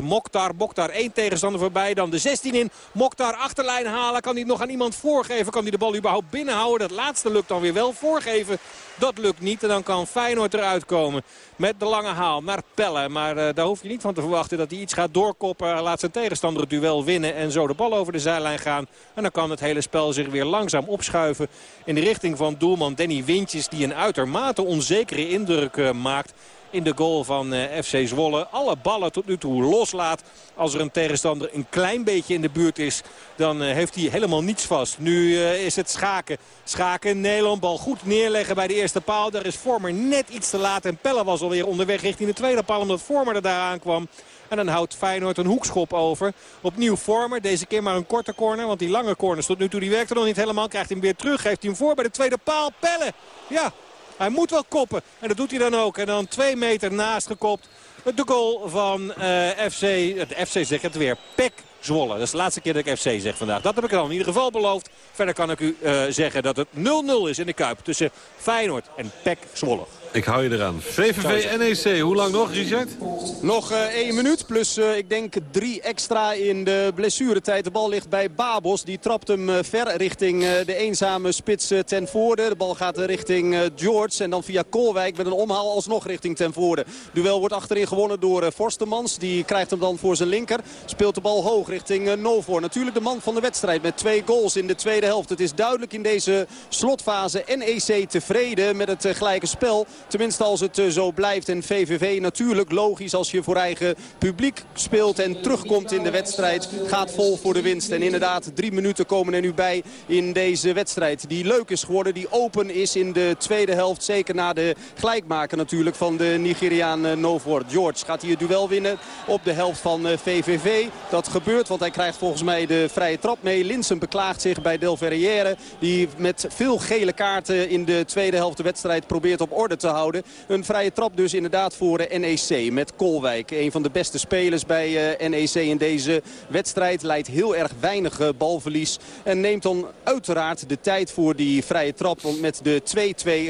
aangespeeld. Mokhtar, Mokhtar één tegenstander voorbij. Dan de 16 in. Mokhtar achterlijn halen. Kan hij nog aan iemand voorgeven? Kan hij de bal überhaupt binnenhouden? Dat laatste lukt dan weer wel. Voorgeven, dat lukt niet. En dan kan Feyenoord eruit komen met de lange haal naar Pelle. Maar uh, daar hoef je niet van te verwachten dat hij iets gaat doorkoppen. Laat zijn tegenstander het duel winnen en zo de bal over de zijlijn gaan. En dan kan het hele spel zich weer langzaam opschuiven in de richting van doelman Danny Wintjes. Die een uitermate onzekere indruk uh, maakt in de goal van uh, FC Zwolle. Alle ballen tot nu toe loslaat. Als er een tegenstander een klein beetje in de buurt is, dan uh, heeft hij helemaal niets vast. Nu uh, is het Schaken. Schaken, Nederland, bal goed neerleggen bij de eerste paal. Daar is Vormer net iets te laat en Pelle was alweer onderweg richting de tweede paal omdat Vormer er daar aankwam. En dan houdt Feyenoord een hoekschop over. Opnieuw Vormer. Deze keer maar een korte corner. Want die lange corner tot nu toe die werkte nog niet helemaal. Krijgt hem weer terug. Geeft hij hem voor bij de tweede paal. Pelle. Ja, hij moet wel koppen. En dat doet hij dan ook. En dan twee meter naast gekopt. De goal van uh, FC. Het FC zegt het weer. Pek Zwolle. Dat is de laatste keer dat ik FC zeg vandaag. Dat heb ik al in ieder geval beloofd. Verder kan ik u uh, zeggen dat het 0-0 is in de Kuip. Tussen Feyenoord en Pek Zwolle. Ik hou je eraan. VVV NEC, hoe lang nog, Richard? Nog uh, één minuut, plus uh, ik denk drie extra in de blessuretijd. De bal ligt bij Babos. Die trapt hem uh, ver richting de eenzame spits ten voorde. De bal gaat richting George. En dan via Kolwijk met een omhaal alsnog richting ten voorde. Duel wordt achterin gewonnen door Forstemans. Die krijgt hem dan voor zijn linker. Speelt de bal hoog richting Novoor. Natuurlijk de man van de wedstrijd met twee goals in de tweede helft. Het is duidelijk in deze slotfase NEC tevreden met het gelijke spel. Tenminste als het zo blijft. En VVV natuurlijk logisch als je voor eigen publiek speelt en terugkomt in de wedstrijd. Gaat vol voor de winst. En inderdaad drie minuten komen er nu bij in deze wedstrijd. Die leuk is geworden, die open is in de tweede helft. Zeker na de gelijkmaker natuurlijk van de Nigeriaan Novor. George gaat hier het duel winnen op de helft van VVV. Dat gebeurt want hij krijgt volgens mij de vrije trap mee. Linsen beklaagt zich bij Del Verriere. Die met veel gele kaarten in de tweede helft de wedstrijd probeert op orde te houden. Een vrije trap dus inderdaad voor de NEC met Kolwijk. Een van de beste spelers bij uh, NEC in deze wedstrijd. Leidt heel erg weinig uh, balverlies. En neemt dan uiteraard de tijd voor die vrije trap. Want met de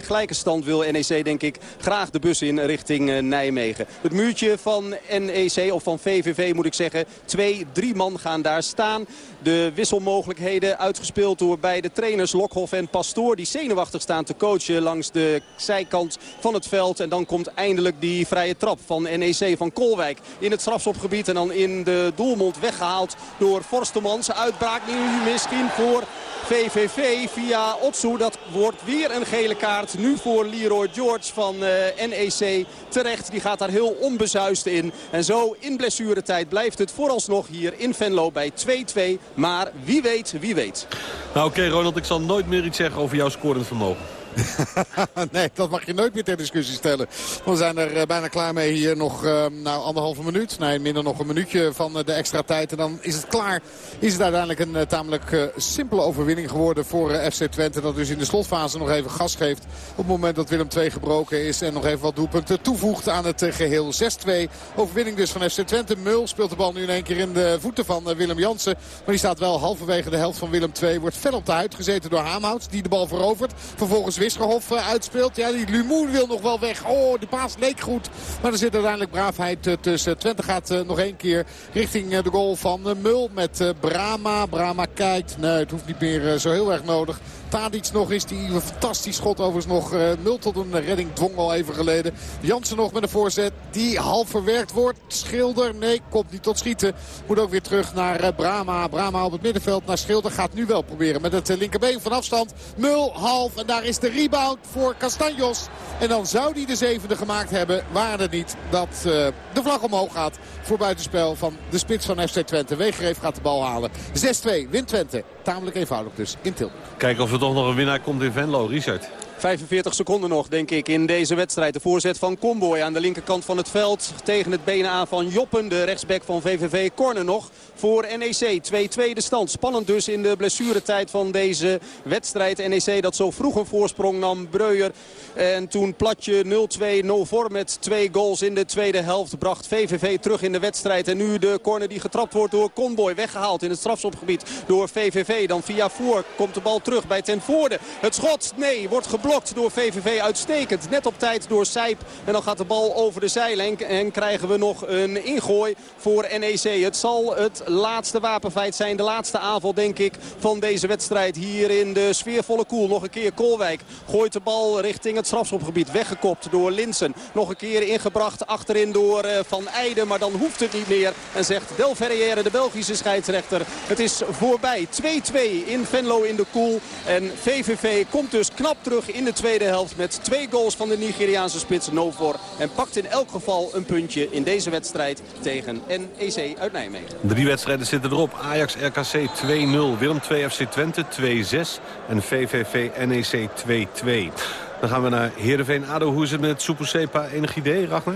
2-2 gelijke stand wil NEC denk ik graag de bus in richting Nijmegen. Het muurtje van NEC of van VVV moet ik zeggen. Twee, drie man gaan daar staan. De wisselmogelijkheden uitgespeeld door beide trainers Lokhoff en Pastoor. Die zenuwachtig staan te coachen langs de zijkant van het veld. En dan komt eindelijk die vrije trap van NEC van Kolwijk in het strafschopgebied. En dan in de doelmond weggehaald door Forstemans. Uitbraak nu misschien voor VVV via Otsu. Dat wordt weer een gele kaart. Nu voor Leroy George van uh, NEC. Terecht, die gaat daar heel onbezuist in. En zo in blessuretijd blijft het vooralsnog hier in Venlo bij 2-2. Maar wie weet, wie weet. Nou oké Ronald, ik zal nooit meer iets zeggen over jouw scorend vermogen. nee, dat mag je nooit meer ter discussie stellen. We zijn er uh, bijna klaar mee hier nog uh, nou, anderhalve minuut. Nee, minder nog een minuutje van uh, de extra tijd. En dan is het klaar. Is het uiteindelijk een tamelijk simpele overwinning geworden voor FC Twente. Dat dus in de slotfase nog even gas geeft. Op het moment dat Willem II gebroken is. En nog even wat doelpunten toevoegt aan het geheel. 6-2. Overwinning dus van FC Twente. Mul speelt de bal nu in één keer in de voeten van Willem Jansen. Maar die staat wel halverwege de helft van Willem II. Wordt fel op de huid gezeten door Haamhouts. Die de bal verovert. Vervolgens Wisgerhof uitspeelt. Ja, die Lumoen wil nog wel weg. Oh, de paas leek goed. Maar er zit uiteindelijk braafheid tussen. Twente gaat nog één keer richting de goal van Mul met Brama. Brama kijkt. Nee, het hoeft niet meer zo heel erg nodig. Tadic nog is die een fantastisch schot overigens nog. Uh, nul tot een redding dwong al even geleden. Jansen nog met een voorzet die half verwerkt wordt. Schilder, nee, komt niet tot schieten. Moet ook weer terug naar uh, Brama. Brama op het middenveld naar Schilder. Gaat nu wel proberen met het uh, linkerbeen van afstand. Mul, half. En daar is de rebound voor Castanjos. En dan zou die de zevende gemaakt hebben. Waar het niet dat de vlag omhoog gaat voor buitenspel van de spits van FC Twente. Wegereef gaat de bal halen. 6-2, wint Twente. Tamelijk eenvoudig dus in Tilburg. Kijken of er toch nog een winnaar komt in Venlo, Richard. 45 seconden nog, denk ik, in deze wedstrijd. De voorzet van Comboy aan de linkerkant van het veld. Tegen het benen aan van Joppen, de rechtsback van VVV. Corner nog voor NEC. 2-2 de stand. Spannend dus in de blessuretijd van deze wedstrijd. NEC dat zo vroeg een voorsprong nam. Breuer en toen Platje 0-2 no voor met twee goals in de tweede helft. Bracht VVV terug in de wedstrijd. En nu de corner die getrapt wordt door Conboy. Weggehaald in het strafschopgebied door VVV. Dan via voor komt de bal terug bij Ten Voorde. Het schot, nee, wordt geblokt door VVV uitstekend. Net op tijd door Sijp. En dan gaat de bal over de zijlijn. En krijgen we nog een ingooi voor NEC. Het zal het laatste wapenfeit zijn. De laatste aanval, denk ik, van deze wedstrijd. Hier in de sfeervolle koel. Nog een keer Kolwijk gooit de bal richting het strafschopgebied. Weggekopt door Linsen. Nog een keer ingebracht achterin door eh, Van Eijden. Maar dan hoeft het niet meer. En zegt Del Ferrière, de Belgische scheidsrechter. Het is voorbij. 2-2 in Venlo in de koel. En VVV komt dus knap terug in de tweede helft. Met twee goals van de Nigeriaanse spits Novor. En pakt in elk geval een puntje in deze wedstrijd tegen NEC uit Nijmegen. Drie wedstrijden zitten erop. Ajax RKC 2-0. Willem 2 FC Twente 2-6. En VVV NEC 2-2. Dan gaan we naar Heerenveen ADO. Hoe is het met Super Sepa? Enig idee, Ragnar?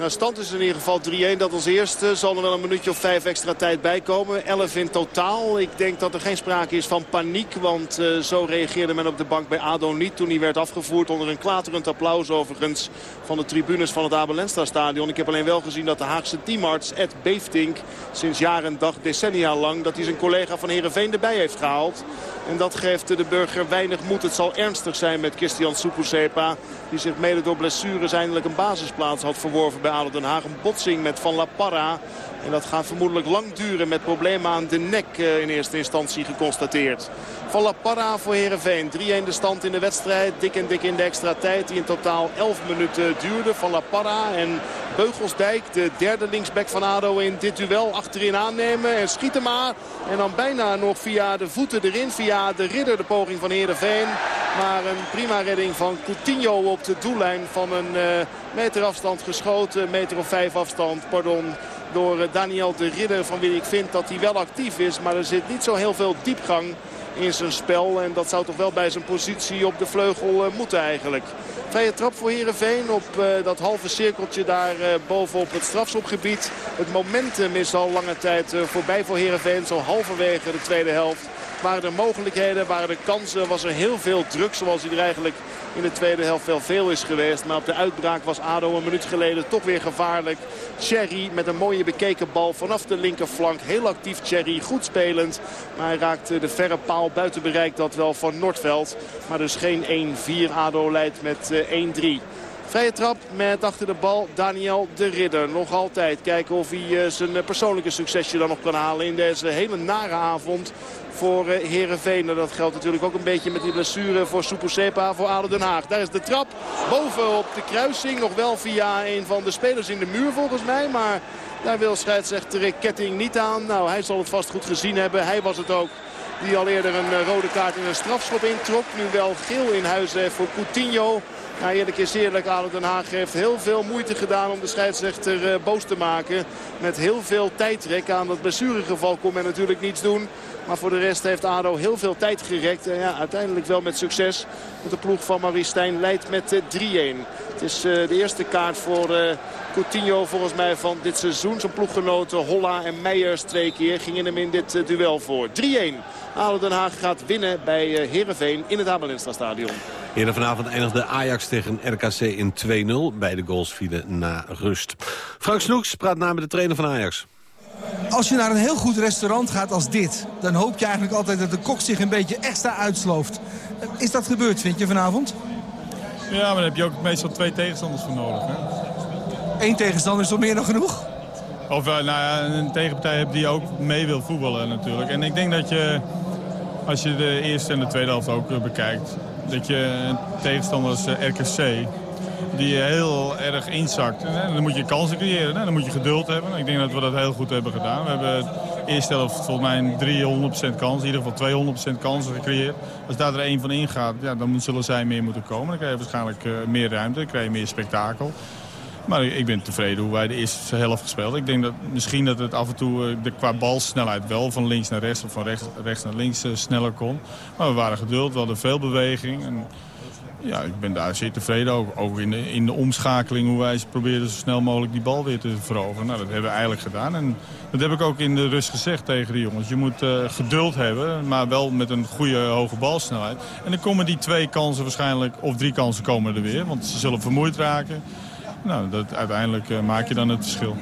Nou, stand is in ieder geval 3-1. Dat als eerste zal er wel een minuutje of vijf extra tijd bij komen. 11 in totaal. Ik denk dat er geen sprake is van paniek. Want uh, zo reageerde men op de bank bij ADO niet toen hij werd afgevoerd. Onder een klaterend applaus overigens van de tribunes van het Abelenstra stadion. Ik heb alleen wel gezien dat de Haagse teamarts Ed Beeftink sinds jaren en dag, decennia lang... dat hij zijn collega van Heerenveen erbij heeft gehaald. En dat geeft de burger weinig moed. Het zal ernstig zijn met Christian Supusepa. Die zich mede door blessures eindelijk een basisplaats had verworven bij ADO Den Haag. Een botsing met Van La Parra. En dat gaat vermoedelijk lang duren met problemen aan de nek uh, in eerste instantie geconstateerd. Van La Parra voor Heerenveen. 3-1 de stand in de wedstrijd. Dik en dik in de extra tijd die in totaal 11 minuten duurde. Van La Parra en Beugelsdijk, de derde linksback van ADO in dit duel achterin aannemen. En schieten maar. En dan bijna nog via de voeten erin. Via de ridder de poging van Heerenveen. Maar een prima redding van Coutinho op de doellijn van een uh, meter afstand geschoten. Meter of vijf afstand, pardon door Daniel de Ridder. Van wie ik vind dat hij wel actief is. Maar er zit niet zo heel veel diepgang in zijn spel. En dat zou toch wel bij zijn positie op de vleugel uh, moeten eigenlijk. Vrije trap voor Heerenveen op uh, dat halve cirkeltje daar uh, bovenop het strafschopgebied. Het momentum is al lange tijd voorbij voor Heerenveen. Zo halverwege de tweede helft. Waren er mogelijkheden, waren er kansen, was er heel veel druk zoals hij er eigenlijk in de tweede helft wel veel is geweest. Maar op de uitbraak was ADO een minuut geleden toch weer gevaarlijk. Cherry met een mooie bekeken bal vanaf de linkerflank. Heel actief Cherry, goed spelend. Maar hij raakt de verre paal buiten bereik dat wel van Noordveld. Maar dus geen 1-4. ADO leidt met 1-3. Vrije trap met achter de bal Daniel de Ridder. Nog altijd kijken of hij zijn persoonlijke succesje dan nog kan halen in deze hele nare avond voor Herenveen. Dat geldt natuurlijk ook een beetje met die blessure voor Supusepa voor Ado Den Haag. Daar is de trap boven op de kruising. Nog wel via een van de spelers in de muur volgens mij. Maar daar wil scheidsrechter Ketting niet aan. Nou, hij zal het vast goed gezien hebben. Hij was het ook die al eerder een rode kaart in een strafschop introk. Nu wel geel in huis voor Coutinho. Ja, eerlijk is eerlijk, Ado Den Haag heeft heel veel moeite gedaan om de scheidsrechter uh, boos te maken. Met heel veel tijdrek aan dat blessuregeval kon men natuurlijk niets doen. Maar voor de rest heeft ADO heel veel tijd gerekt. En ja, uiteindelijk wel met succes. De ploeg van Marie Stijn leidt met 3-1. Het is uh, de eerste kaart voor Coutinho volgens mij van dit seizoen. Zijn ploeggenoten Holla en Meijers twee keer gingen hem in dit duel voor. 3-1. ADO Den Haag gaat winnen bij Heerenveen in het Abelenstra stadion. Eerder vanavond eindigde Ajax tegen RKC in 2-0. Beide goals vielen na rust. Frank Snoeks praat na met de trainer van Ajax. Als je naar een heel goed restaurant gaat als dit... dan hoop je eigenlijk altijd dat de kok zich een beetje extra uitslooft. Is dat gebeurd, vind je, vanavond? Ja, maar daar heb je ook meestal twee tegenstanders voor nodig. Hè? Eén tegenstander is toch meer dan genoeg? Of nou ja, een tegenpartij hebt die ook mee wil voetballen natuurlijk. En ik denk dat je, als je de eerste en de tweede helft ook bekijkt... dat je tegenstander als RKC die heel erg inzakt. En dan moet je kansen creëren, dan moet je geduld hebben. Ik denk dat we dat heel goed hebben gedaan. We hebben de eerste helft volgens mij 300% kans, in ieder geval 200% kansen gecreëerd. Als daar er één van ingaat, ja, dan zullen zij meer moeten komen. Dan krijg je waarschijnlijk uh, meer ruimte, dan krijg je meer spektakel. Maar ik ben tevreden hoe wij de eerste helft gespeeld. Ik denk dat misschien dat het af en toe de, qua balsnelheid wel van links naar rechts of van rechts, rechts naar links uh, sneller kon. Maar we waren geduld, we hadden veel beweging. En Ja, ik ben daar zeer tevreden over. Ook in de, in de omschakeling, hoe wij proberen zo snel mogelijk die bal weer te veroveren. Nou, dat hebben we eigenlijk gedaan. En dat heb ik ook in de rust gezegd tegen de jongens. Je moet uh, geduld hebben, maar wel met een goede hoge balsnelheid. En dan komen die twee kansen waarschijnlijk, of drie kansen komen er weer. Want ze zullen vermoeid raken. Nou, dat, uiteindelijk uh, maak je dan het verschil.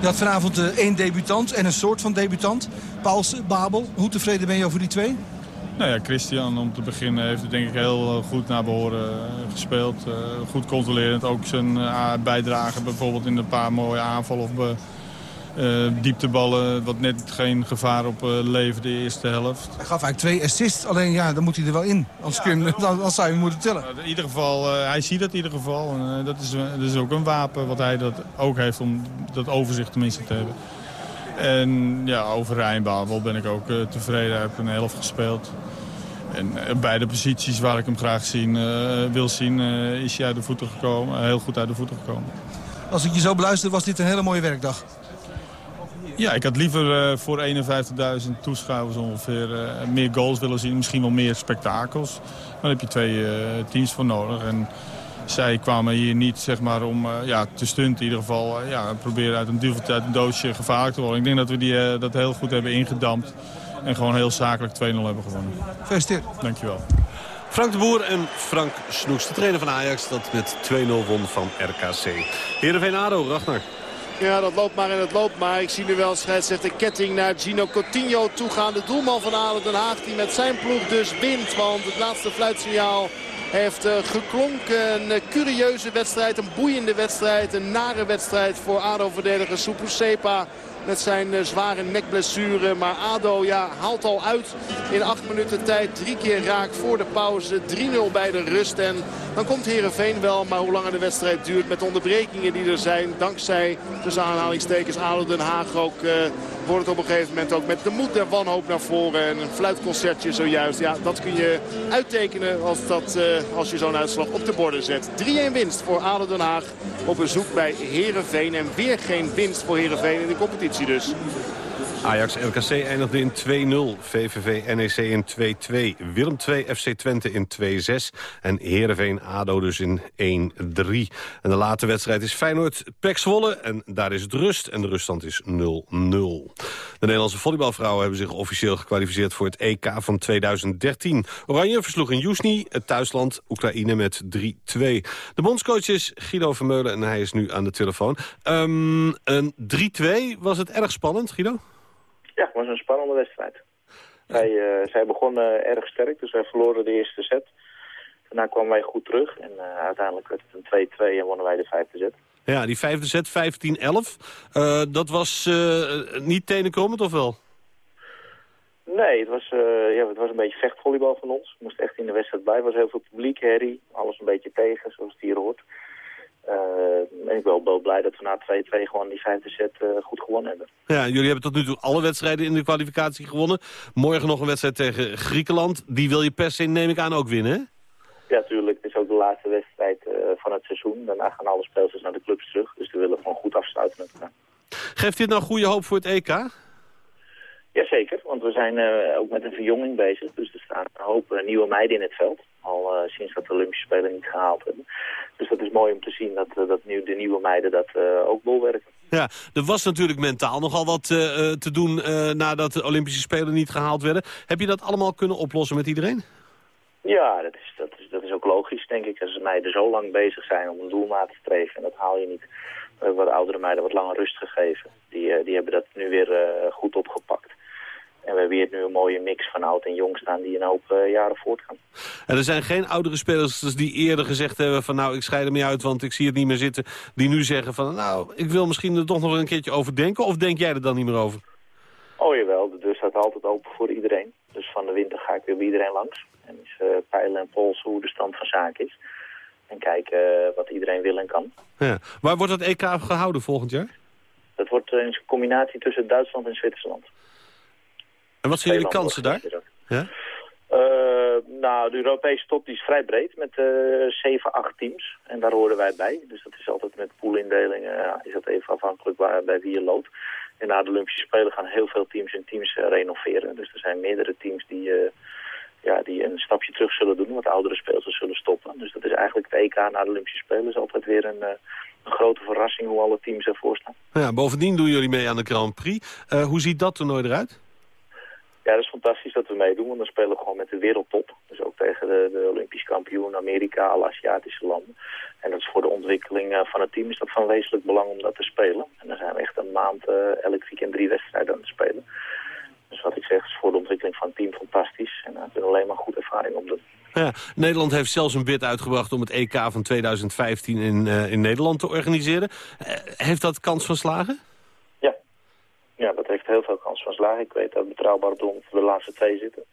Je had vanavond uh, één debutant en een soort van debutant. Paulsen, Babel. Hoe tevreden ben je over die twee? Nou ja, Christian om te beginnen heeft het denk ik heel goed naar behoren gespeeld. Goed controlerend. Ook zijn bijdrage bijvoorbeeld in een paar mooie aanvallen of uh, diepteballen. Wat net geen gevaar op leverde de eerste helft. Hij gaf eigenlijk twee assists. Alleen ja, dan moet hij er wel in. Anders, ja, kun je, dan, dan zou je moeten tellen. In ieder geval, hij ziet dat in ieder geval. En, dat, is, dat is ook een wapen wat hij dat ook heeft om dat overzicht tenminste te hebben. En ja, over Rijnbabel ben ik ook uh, tevreden. Hij heeft een helft gespeeld. En uh, beide posities waar ik hem graag zien, uh, wil zien, is hij uit de voeten gekomen. heel goed uit de voeten gekomen. Als ik je zo beluister, was dit een hele mooie werkdag. Ja, ik had liever voor 51.000 toeschouwers ongeveer meer goals willen zien. Misschien wel meer spektakels. Daar heb je twee teams voor nodig. En zij kwamen hier niet zeg maar, om uh, ja, te stunten. In ieder geval uh, ja, proberen uit een duveltje uit een doosje gevaarlijk te worden. Ik denk dat we die, uh, dat heel goed hebben ingedampt. En gewoon heel zakelijk 2-0 hebben gewonnen. Gefeliciteerd. Dankjewel. Frank de Boer en Frank Snoeks, de trainer van Ajax... dat met 2-0 won van RKC. Heerenveen ADO, Ragnar. Ja, dat loopt maar en het loopt maar. Ik zie nu wel scheidsrechter Ketting naar Gino Coutinho toegaan. De doelman van ADO Den Haag die met zijn ploeg dus wint. Want het laatste fluitsignaal heeft uh, geklonken. Een uh, curieuze wedstrijd, een boeiende wedstrijd. Een nare wedstrijd voor ADO-verdediger Sepa met zijn uh, zware nekblessure. Maar ADO ja, haalt al uit in acht minuten tijd. Drie keer raak voor de pauze. 3-0 bij de rust. En dan komt Herenveen wel. Maar hoe langer de wedstrijd duurt met onderbrekingen die er zijn. Dankzij, tussen aanhalingstekens, ADO Den Haag ook... Uh, wordt het op een gegeven moment ook met de moed der wanhoop naar voren. En een fluitconcertje zojuist. Ja, dat kun je uittekenen als, dat, uh, als je zo'n uitslag op de borden zet. 3-1 winst voor ADO Den Haag op bezoek bij Herenveen. En weer geen winst voor Herenveen in de competitie dus. Ajax RKC eindigde in 2-0. VVV NEC in 2-2. Willem 2 FC Twente in 2-6. En Heerenveen ADO dus in 1-3. En de late wedstrijd is Feyenoord Pek Zwolle. En daar is het rust. En de ruststand is 0-0. De Nederlandse volleybalvrouwen hebben zich officieel gekwalificeerd voor het EK van 2013. Oranje versloeg in Jusni het thuisland Oekraïne met 3-2. De bondscoach is Guido Vermeulen en hij is nu aan de telefoon. Um, een 3-2, was het erg spannend, Guido? Ja, het was een spannende wedstrijd. Zij, uh, zij begonnen erg sterk, dus wij verloren de eerste set. Daarna kwamen wij goed terug en uh, uiteindelijk werd het een 2-2 en wonnen wij de vijfde set. Ja, die vijfde set, 15-11. Uh, dat was niet tenenkrommend of wel? Nee, het was, ja, het was een beetje vechtvolleybal van ons. We moesten echt in de wedstrijd bij. Er was heel veel publiek, herrie, alles een beetje tegen, zoals het hier hoort. Uh, en ik ben wel blij dat we na 2-2 gewoon die vijfde set uh, goed gewonnen hebben. Ja, jullie hebben tot nu toe alle wedstrijden in de kwalificatie gewonnen. Morgen nog een wedstrijd tegen Griekenland. Die wil je per se, neem ik aan, ook winnen, hè? Ja, tuurlijk. Het is ook de laatste wedstrijd uh, van het seizoen. Daarna gaan alle spelers naar de clubs terug. Dus we willen gewoon goed afsluiten met elkaar. Geeft dit nou goede hoop voor het EK? Jazeker, want we zijn ook met een verjonging bezig. Dus er staan een hoop nieuwe meiden in het veld. Al sinds dat de Olympische Spelen niet gehaald hebben. Dus dat is mooi om te zien dat, uh, dat nu de nieuwe meiden dat uh, ook bolwerken. Ja, er was natuurlijk mentaal nogal wat te doen nadat de Olympische Spelen niet gehaald werden. Heb je dat allemaal kunnen oplossen met iedereen? Ja, dat is, dat is, dat is ook logisch, denk ik. Als meiden zo lang bezig zijn om een doelmaat te streven, en dat haal je niet. We hebben wat oudere meiden wat langer rust gegeven. Die, die hebben dat nu weer goed opgepakt. En we hebben hier nu een mooie mix van oud en jong staan die een hoop uh, jaren voortgaan. En er zijn geen oudere spelers die eerder gezegd hebben van nou ik scheid ermee uit want ik zie het niet meer zitten. Die nu zeggen van nou ik wil misschien er toch nog een keertje over denken of denk jij er dan niet meer over? Oh jawel, de deur staat altijd open voor iedereen. Dus van de winter ga ik weer bij iedereen langs. En is uh, peilen en polsen hoe de stand van zaken is. En kijken uh, wat iedereen wil en kan. Ja. Waar wordt dat EK gehouden volgend jaar? Dat wordt een combinatie tussen Duitsland en Zwitserland. En wat zijn jullie kansen daar? Ja? Uh, nou, de Europese top die is vrij breed met uh, 7, 8 teams. En daar horen wij bij. Dus dat is altijd met poolindelingen uh, is dat even afhankelijk waar, bij wie je loopt. En na de Olympische Spelen gaan heel veel teams hun teams renoveren. Dus er zijn meerdere teams die, ja, die een stapje terug zullen doen, wat oudere speelsters zullen stoppen. Dus dat is eigenlijk het EK na de Olympische Spelen is altijd weer een, een grote verrassing hoe alle teams ervoor staan. Ja, bovendien doen jullie mee aan de Grand Prix. hoe ziet dat toernooi eruit? Ja, dat is fantastisch dat we meedoen, want dan spelen we gewoon met de wereldtop. Dus ook tegen de, de Olympisch kampioen Amerika, alle Aziatische landen. En dat is voor de ontwikkeling eh, van het team is dat van wezenlijk belang om dat te spelen. En dan zijn we echt een maand uh, elk weekend drie wedstrijden aan het spelen. Dus wat ik zeg is voor de ontwikkeling van het team fantastisch. En daar kunnen we alleen maar goed ervaring op doen. Ja, Nederland heeft zelfs een bid uitgebracht om het EK van 2015 in, in Nederland te organiseren. heeft dat kans van slagen? Heeft heel veel kans van slagen. Ik weet dat Betrouwbare Bron de laatste twee zitten.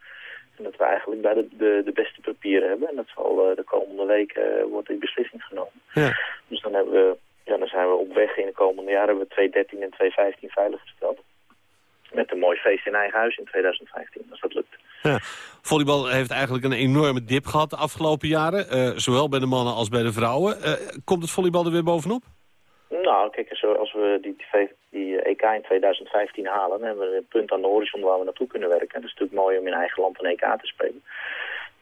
En dat we eigenlijk bij de, de, de beste papieren hebben. En dat zal uh, de komende weken uh, wordt die beslissing genomen. Ja. Dus dan, hebben we, ja, dan zijn we op weg in de komende jaren. Hebben we 2013 en 2015 veiliggesteld. Met een mooi feest in eigen huis in 2015, als dat lukt. Ja. Volleybal heeft eigenlijk een enorme dip gehad de afgelopen jaren. Uh, zowel bij de mannen als bij de vrouwen. komt het volleybal er weer bovenop? Nou, kijk, als we die, die EK in 2015 halen, dan hebben we een punt aan de horizon waar we naartoe kunnen werken. En dat is natuurlijk mooi om in eigen land een EK te spelen.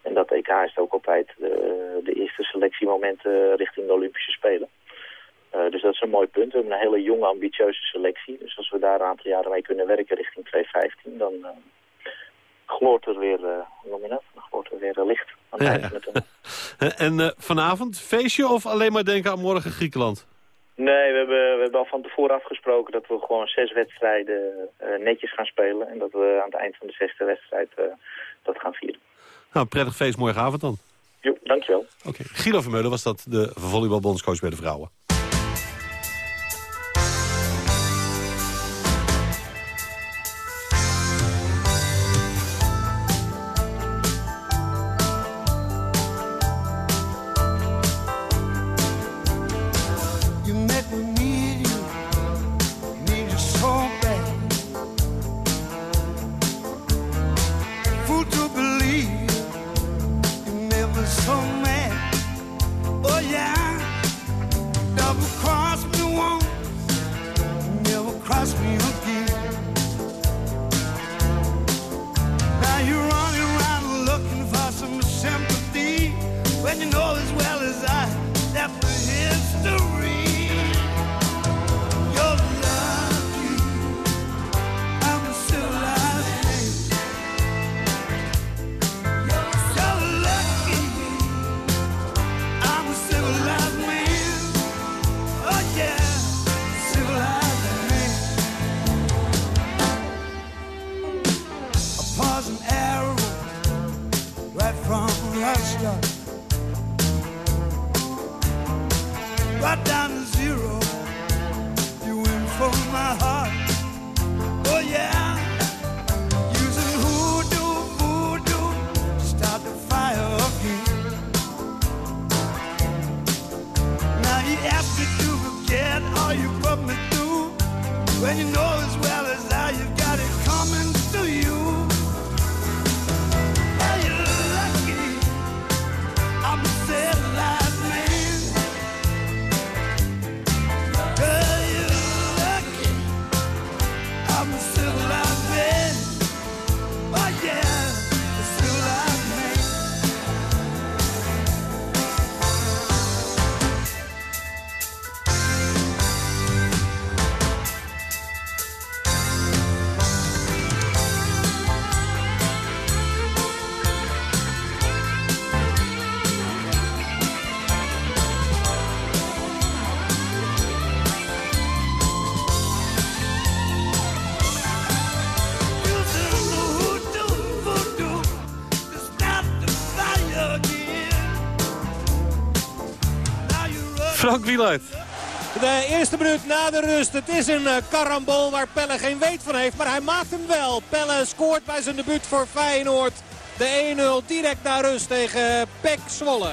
En dat EK is ook altijd de, de eerste selectiemomenten richting de Olympische Spelen. Uh, dus dat is een mooi punt. We hebben een hele jonge, ambitieuze selectie. Dus als we daar een aantal jaren mee kunnen werken richting 2015, dan uh, gloort er weer, uh, hoe noem je dat? Dan gloort er weer licht aan ja. En vanavond feestje of alleen maar denken aan morgen Griekenland? Nee, we hebben, we hebben al van tevoren afgesproken dat we gewoon zes wedstrijden uh, netjes gaan spelen. En dat we aan het eind van de zesde wedstrijd uh, dat gaan vieren. Nou, prettig feest morgenavond dan. Jo, dankjewel. Oké, okay. Guido Vermeulen was dat de volleybalbondscoach bij de vrouwen. ask me De eerste minuut na de rust. Het is een karambol eh, waar Pelle geen weet van heeft. Maar hij maakt hem wel. Pelle scoort bij zijn debuut voor Feyenoord. De 1-0 direct naar rust tegen Pek Zwolle.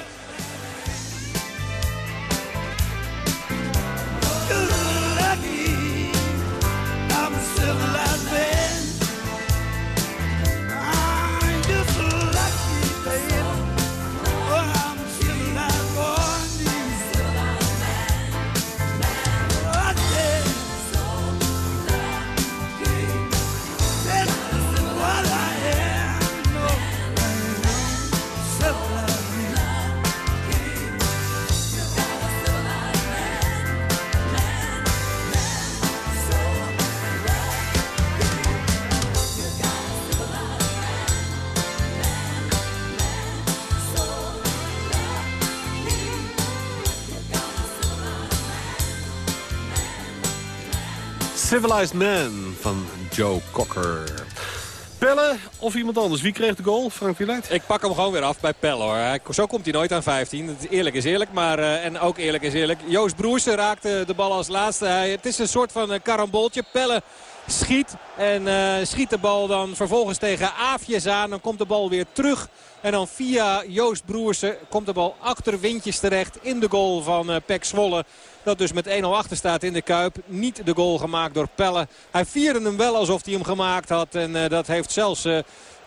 Civilized Man van Joe Cocker. Pelle of iemand anders? Wie kreeg de goal? Frank Wieluid? Ik pak hem gewoon weer af bij Pelle hoor. Zo komt hij nooit aan 15. Het is eerlijk is eerlijk. Maar, uh, en ook eerlijk is eerlijk. Joost Broersen raakte de bal als laatste. Het is een soort van uh, karamboltje. Pelle schiet. En uh, schiet de bal dan vervolgens tegen Aafjes aan. Dan komt de bal weer terug. En dan via Joost Broersen komt de bal achter Windjes terecht in de goal van uh, Pek Zwolle. Dat dus met 1-0 achter staat in de Kuip. Niet de goal gemaakt door Pelle. Hij vierde hem wel alsof hij hem gemaakt had. En uh, dat heeft zelfs...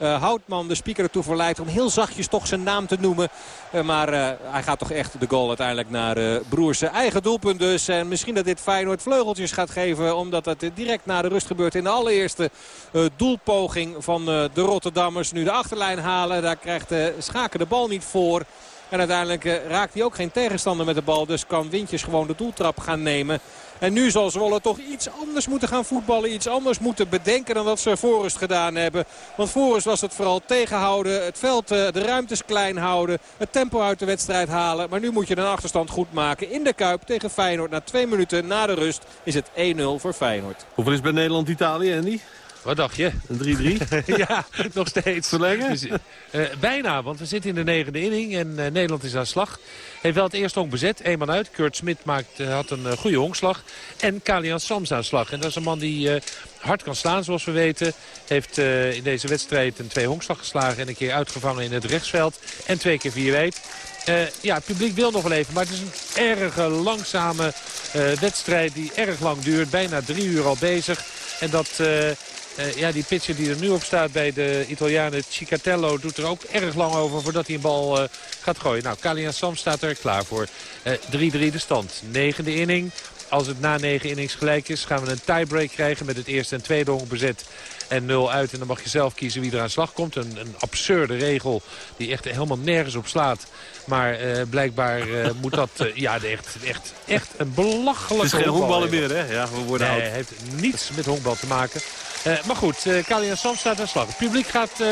uh, Houtman de speaker ertoe verleidt om heel zachtjes toch zijn naam te noemen. Uh, maar uh, hij gaat toch echt de goal uiteindelijk naar Broers. Eigen doelpunt dus. En misschien dat dit Feyenoord vleugeltjes gaat geven. Omdat het direct na de rust gebeurt in de allereerste doelpoging van de Rotterdammers. Nu de achterlijn halen. Daar krijgt Schaken de bal niet voor. En uiteindelijk raakt hij ook geen tegenstander met de bal. Dus kan Wintjes gewoon de doeltrap gaan nemen. En nu zal Zwolle toch iets anders moeten gaan voetballen. Iets anders moeten bedenken dan dat ze voorrust gedaan hebben. Want voorrust was het vooral tegenhouden. Het veld, de ruimtes klein houden. Het tempo uit de wedstrijd halen. Maar nu moet je een achterstand goed maken. In de Kuip tegen Feyenoord. Na twee minuten na de rust is het 1-0 voor Feyenoord. Hoeveel is bij Nederland-Italië, Andy? Wat dacht je? Een 3-3? ja, nog steeds. Verlengen? Dus, uh, bijna, want we zitten in de negende inning en uh, Nederland is aan slag. Heeft wel het eerste honk bezet, één man uit. Kurt Smit maakt, uh, had een goede honkslag. En Kalian Sams aan slag. En dat is een man die hard kan slaan, zoals we weten. Heeft in deze wedstrijd een twee honkslag geslagen en een keer uitgevangen in het rechtsveld. En twee keer vier weet. ja, het publiek wil nog wel even, maar het is een erg langzame wedstrijd die erg lang duurt. Bijna drie uur al bezig. En dat... Uh, ja, die pitcher die er nu op staat bij de Italianen Cicatello doet er ook erg lang over voordat hij een bal uh, gaat gooien. Nou, Kalian Sam staat er klaar voor. 3-3 uh, de stand. Negende inning. Als het na negen innings gelijk is gaan we een tiebreak krijgen met het eerste en tweede honk bezet en 0 uit. En dan mag je zelf kiezen wie er aan slag komt. Een, een absurde regel die echt helemaal nergens op slaat. Maar uh, blijkbaar uh, moet dat... Uh, ja, echt, echt, echt een belachelijke Het is geen honkballen meer, hè? Ja, we worden nee, oud. heeft niets met honkbal te maken. maar goed, uh, Kalian Sams staat aan slag. Het publiek gaat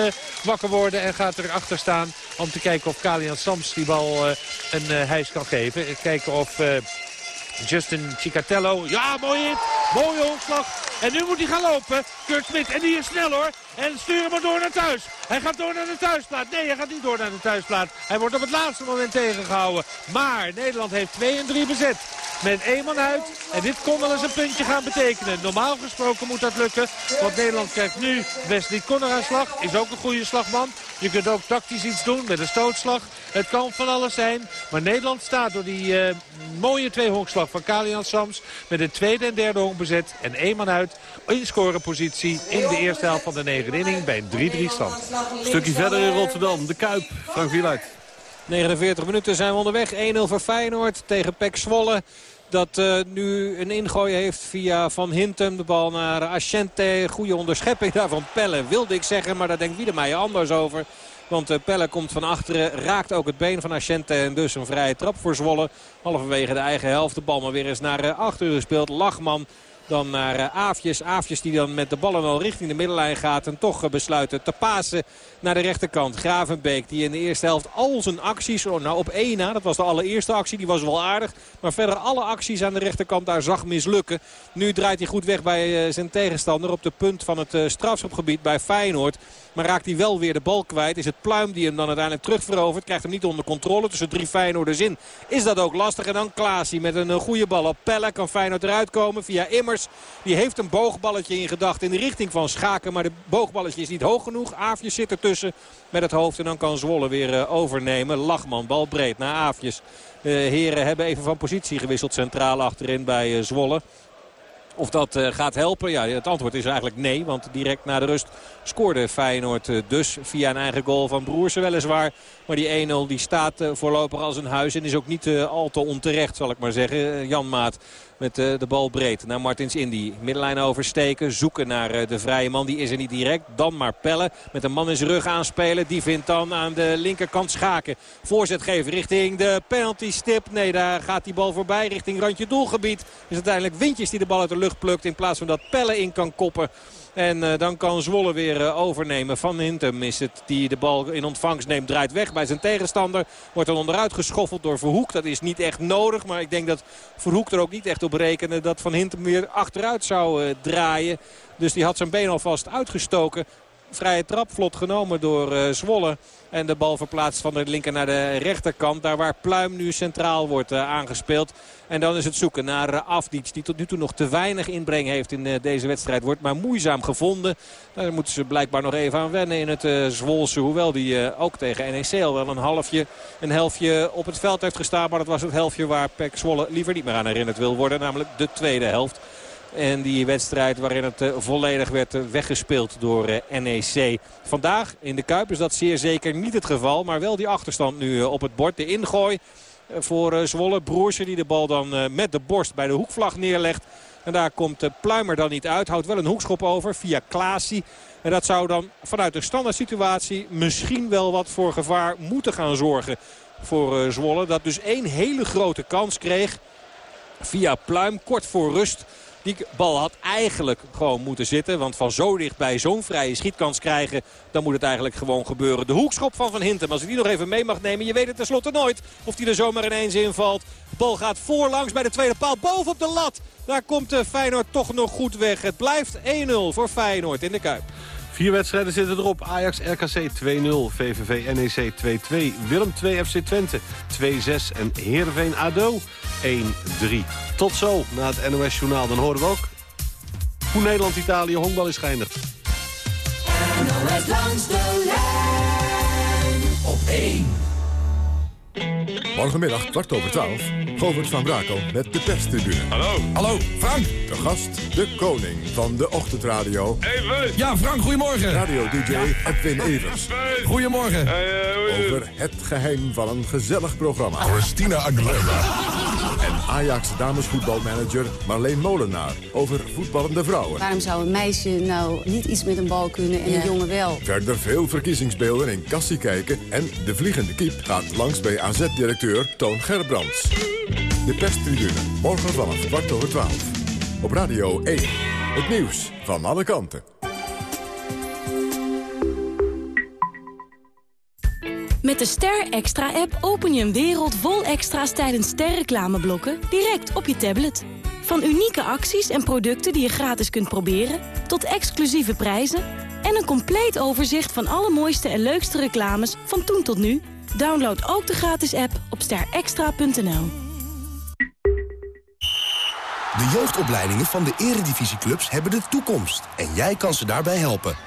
wakker worden en gaat erachter staan... om te kijken of Kalian Sams die bal een hijs kan geven. Kijken of... Justin Cicatello. Ja, mooi hit. Mooie omslag. En nu moet hij gaan lopen. Kurt Smit. En die is snel hoor. En stuur hem maar door naar thuis. Hij gaat door naar de thuisplaat. Nee, hij gaat niet door naar de thuisplaat. Hij wordt op het laatste moment tegengehouden. Maar Nederland heeft 2 en 3 bezet. Met één man uit. En dit kon wel eens een puntje gaan betekenen. Normaal gesproken moet dat lukken. Want Nederland krijgt nu Wesley Conner aan slag. Is ook een goede slagman. Je kunt ook tactisch iets doen met een stootslag. Het kan van alles zijn. Maar Nederland staat door die uh, mooie tweehonkslag van Kalian Sams. Met een tweede en derde honk bezet. En één man uit in scorepositie in de eerste helft van de negende inning bij een 3-3 stand. Een stukje verder in Rotterdam. De Kuip. Frank Wieluid. 49 minuten zijn we onderweg. 1-0 voor Feyenoord tegen Pek Zwolle. Dat uh, nu een ingooi heeft via Van Hintem. De bal naar Ascente. Goede onderschepping daar van Pelle wilde ik zeggen. Maar daar denkt Wiedemeijer anders over. Want uh, Pelle komt van achteren, raakt ook het been van Ascente. En dus een vrije trap voor Zwolle. Halverwege de eigen helft. De bal maar weer eens naar uh, achteren gespeeld. Lachman dan naar uh, Aafjes. Aafjes die dan met de ballen al richting de middenlijn gaat. En toch uh, besluiten te pasen naar de rechterkant. Gravenbeek die in de eerste helft al zijn acties. Oh, nou op één na. Dat was de allereerste actie. Die was wel aardig. Maar verder alle acties aan de rechterkant daar zag mislukken. Nu draait hij goed weg bij uh, zijn tegenstander. Op de punt van het strafschopgebied bij Feyenoord. Maar raakt hij wel weer de bal kwijt. Is het Pluim die hem dan uiteindelijk terugverovert. Krijgt hem niet onder controle. Tussen drie Feyenoorders in is dat ook lastig. En dan Klaasie met een goede bal op Pelle. Kan Feyenoord eruit komen via Immers. Die heeft een boogballetje in gedacht in de richting van Schaken. Maar de boogballetje is niet hoog genoeg. Aafjes zit ertussen met het hoofd. En dan kan Zwolle weer uh, overnemen. Lachman, bal breed naar Aafjes. De heren hebben even van positie gewisseld centraal achterin bij uh, Zwolle. Of dat gaat helpen? Ja, het antwoord is eigenlijk nee. Want direct na de rust scoorde Feyenoord dus via een eigen goal van Broersen weliswaar. Maar die 1-0 die staat voorlopig als een huis. En is ook niet al te onterecht zal ik maar zeggen. Jan Maat met uh, de bal breed naar Martins Indy. Middenlijn oversteken, zoeken naar uh, de vrije man. Die is er niet direct. Dan maar pellen met een man in zijn rug aanspelen. Die vindt dan aan de linkerkant schaken. Voorzet geven richting de penalty stip. Nee, daar gaat die bal voorbij richting randje doelgebied. Is uiteindelijk Windjes die de bal uit de lucht plukt. In plaats van dat pellen in kan koppen. En uh, dan kan Zwolle weer uh, overnemen. Van Hintem is het die de bal in ontvangst neemt. Draait weg bij zijn tegenstander. Wordt dan onderuit geschoffeld door Verhoek. Dat is niet echt nodig. Maar ik denk dat Verhoek er ook niet echt op rekenen dat Van Hintem weer achteruit zou draaien. Dus die had zijn been alvast uitgestoken. Vrije trap vlot genomen door uh, Zwolle. En de bal verplaatst van de linker naar de rechterkant. Daar waar Pluim nu centraal wordt uh, aangespeeld. En dan is het zoeken naar uh. Die tot nu toe nog te weinig inbreng heeft in deze wedstrijd. Wordt maar moeizaam gevonden. Daar moeten ze blijkbaar nog even aan wennen in het Zwolse. Hoewel die ook tegen NEC al wel een halfje, een helftje op het veld heeft gestaan. Maar dat was het helftje waar Pek Zwolle liever niet meer aan herinnerd wil worden. Namelijk de tweede helft. En die wedstrijd waarin het eh, volledig werd eh, weggespeeld door eh, NEC. Vandaag in de Kuip is dat zeer zeker niet het geval. Maar wel die achterstand nu op het bord. De ingooi voor Zwolle. Broersje die de bal dan met de borst bij de hoekvlag neerlegt. En daar komt Pluimer dan niet uit. Houdt wel een hoekschop over via Klaasie. En dat zou dan vanuit de standaard situatie misschien wel wat voor gevaar moeten gaan zorgen voor Zwolle. Dat dus één hele grote kans kreeg via Pluim kort voor rust die bal had eigenlijk gewoon moeten zitten. Want van zo dichtbij zo'n vrije schietkans krijgen... dan moet het eigenlijk gewoon gebeuren. De hoekschop van Van Hintem. Als ik die nog even mee mag nemen. Je weet het tenslotte nooit of die er zomaar ineens invalt. Bal gaat voorlangs bij de tweede paal. Boven op de lat. Daar komt eh, Feyenoord toch nog goed weg. Het blijft 1-0 voor Feyenoord in de Kuip. Vier wedstrijden zitten erop. Ajax RKC 2-0, VVV NEC 2-2, Willem 2 FC Twente 2-6 en Heerenveen ADO 1-3. Tot zo na het NOS Journaal. Dan horen we ook hoe Nederland-Italië honkbal is geëindigd. NOS langs de lijn op 1. Morgenmiddag, kwart over twaalf, Govert van Brakel met de perstribune. Hallo. Hallo, Frank. De gast, de koning van de ochtendradio. Even. Ja, Frank, goedemorgen. Radio-dj Edwin Evers. Goedemorgen. Over het geheim van een gezellig programma. Christina Aguilera. En Ajax damesvoetbalmanager Marleen Molenaar over voetballende vrouwen. Waarom zou een meisje nou niet iets met een bal kunnen en een jongen wel? Verder veel verkiezingsbeelden in Kassie kijken en de vliegende kiep gaat langs bij AZ-directeur Toon Gerbrands. De perstribune, morgen vanaf kwart over twaalf. Op Radio 1, het nieuws van alle kanten. Met de Ster Extra-app open je een wereld vol extra's tijdens sterreclameblokken direct op je tablet. Van unieke acties en producten die je gratis kunt proberen, tot exclusieve prijzen en een compleet overzicht van alle mooiste en leukste reclames van toen tot nu. Download ook de gratis app op sterextra.nl. De jeugdopleidingen van de eredivisieclubs hebben de toekomst. En jij kan ze daarbij helpen.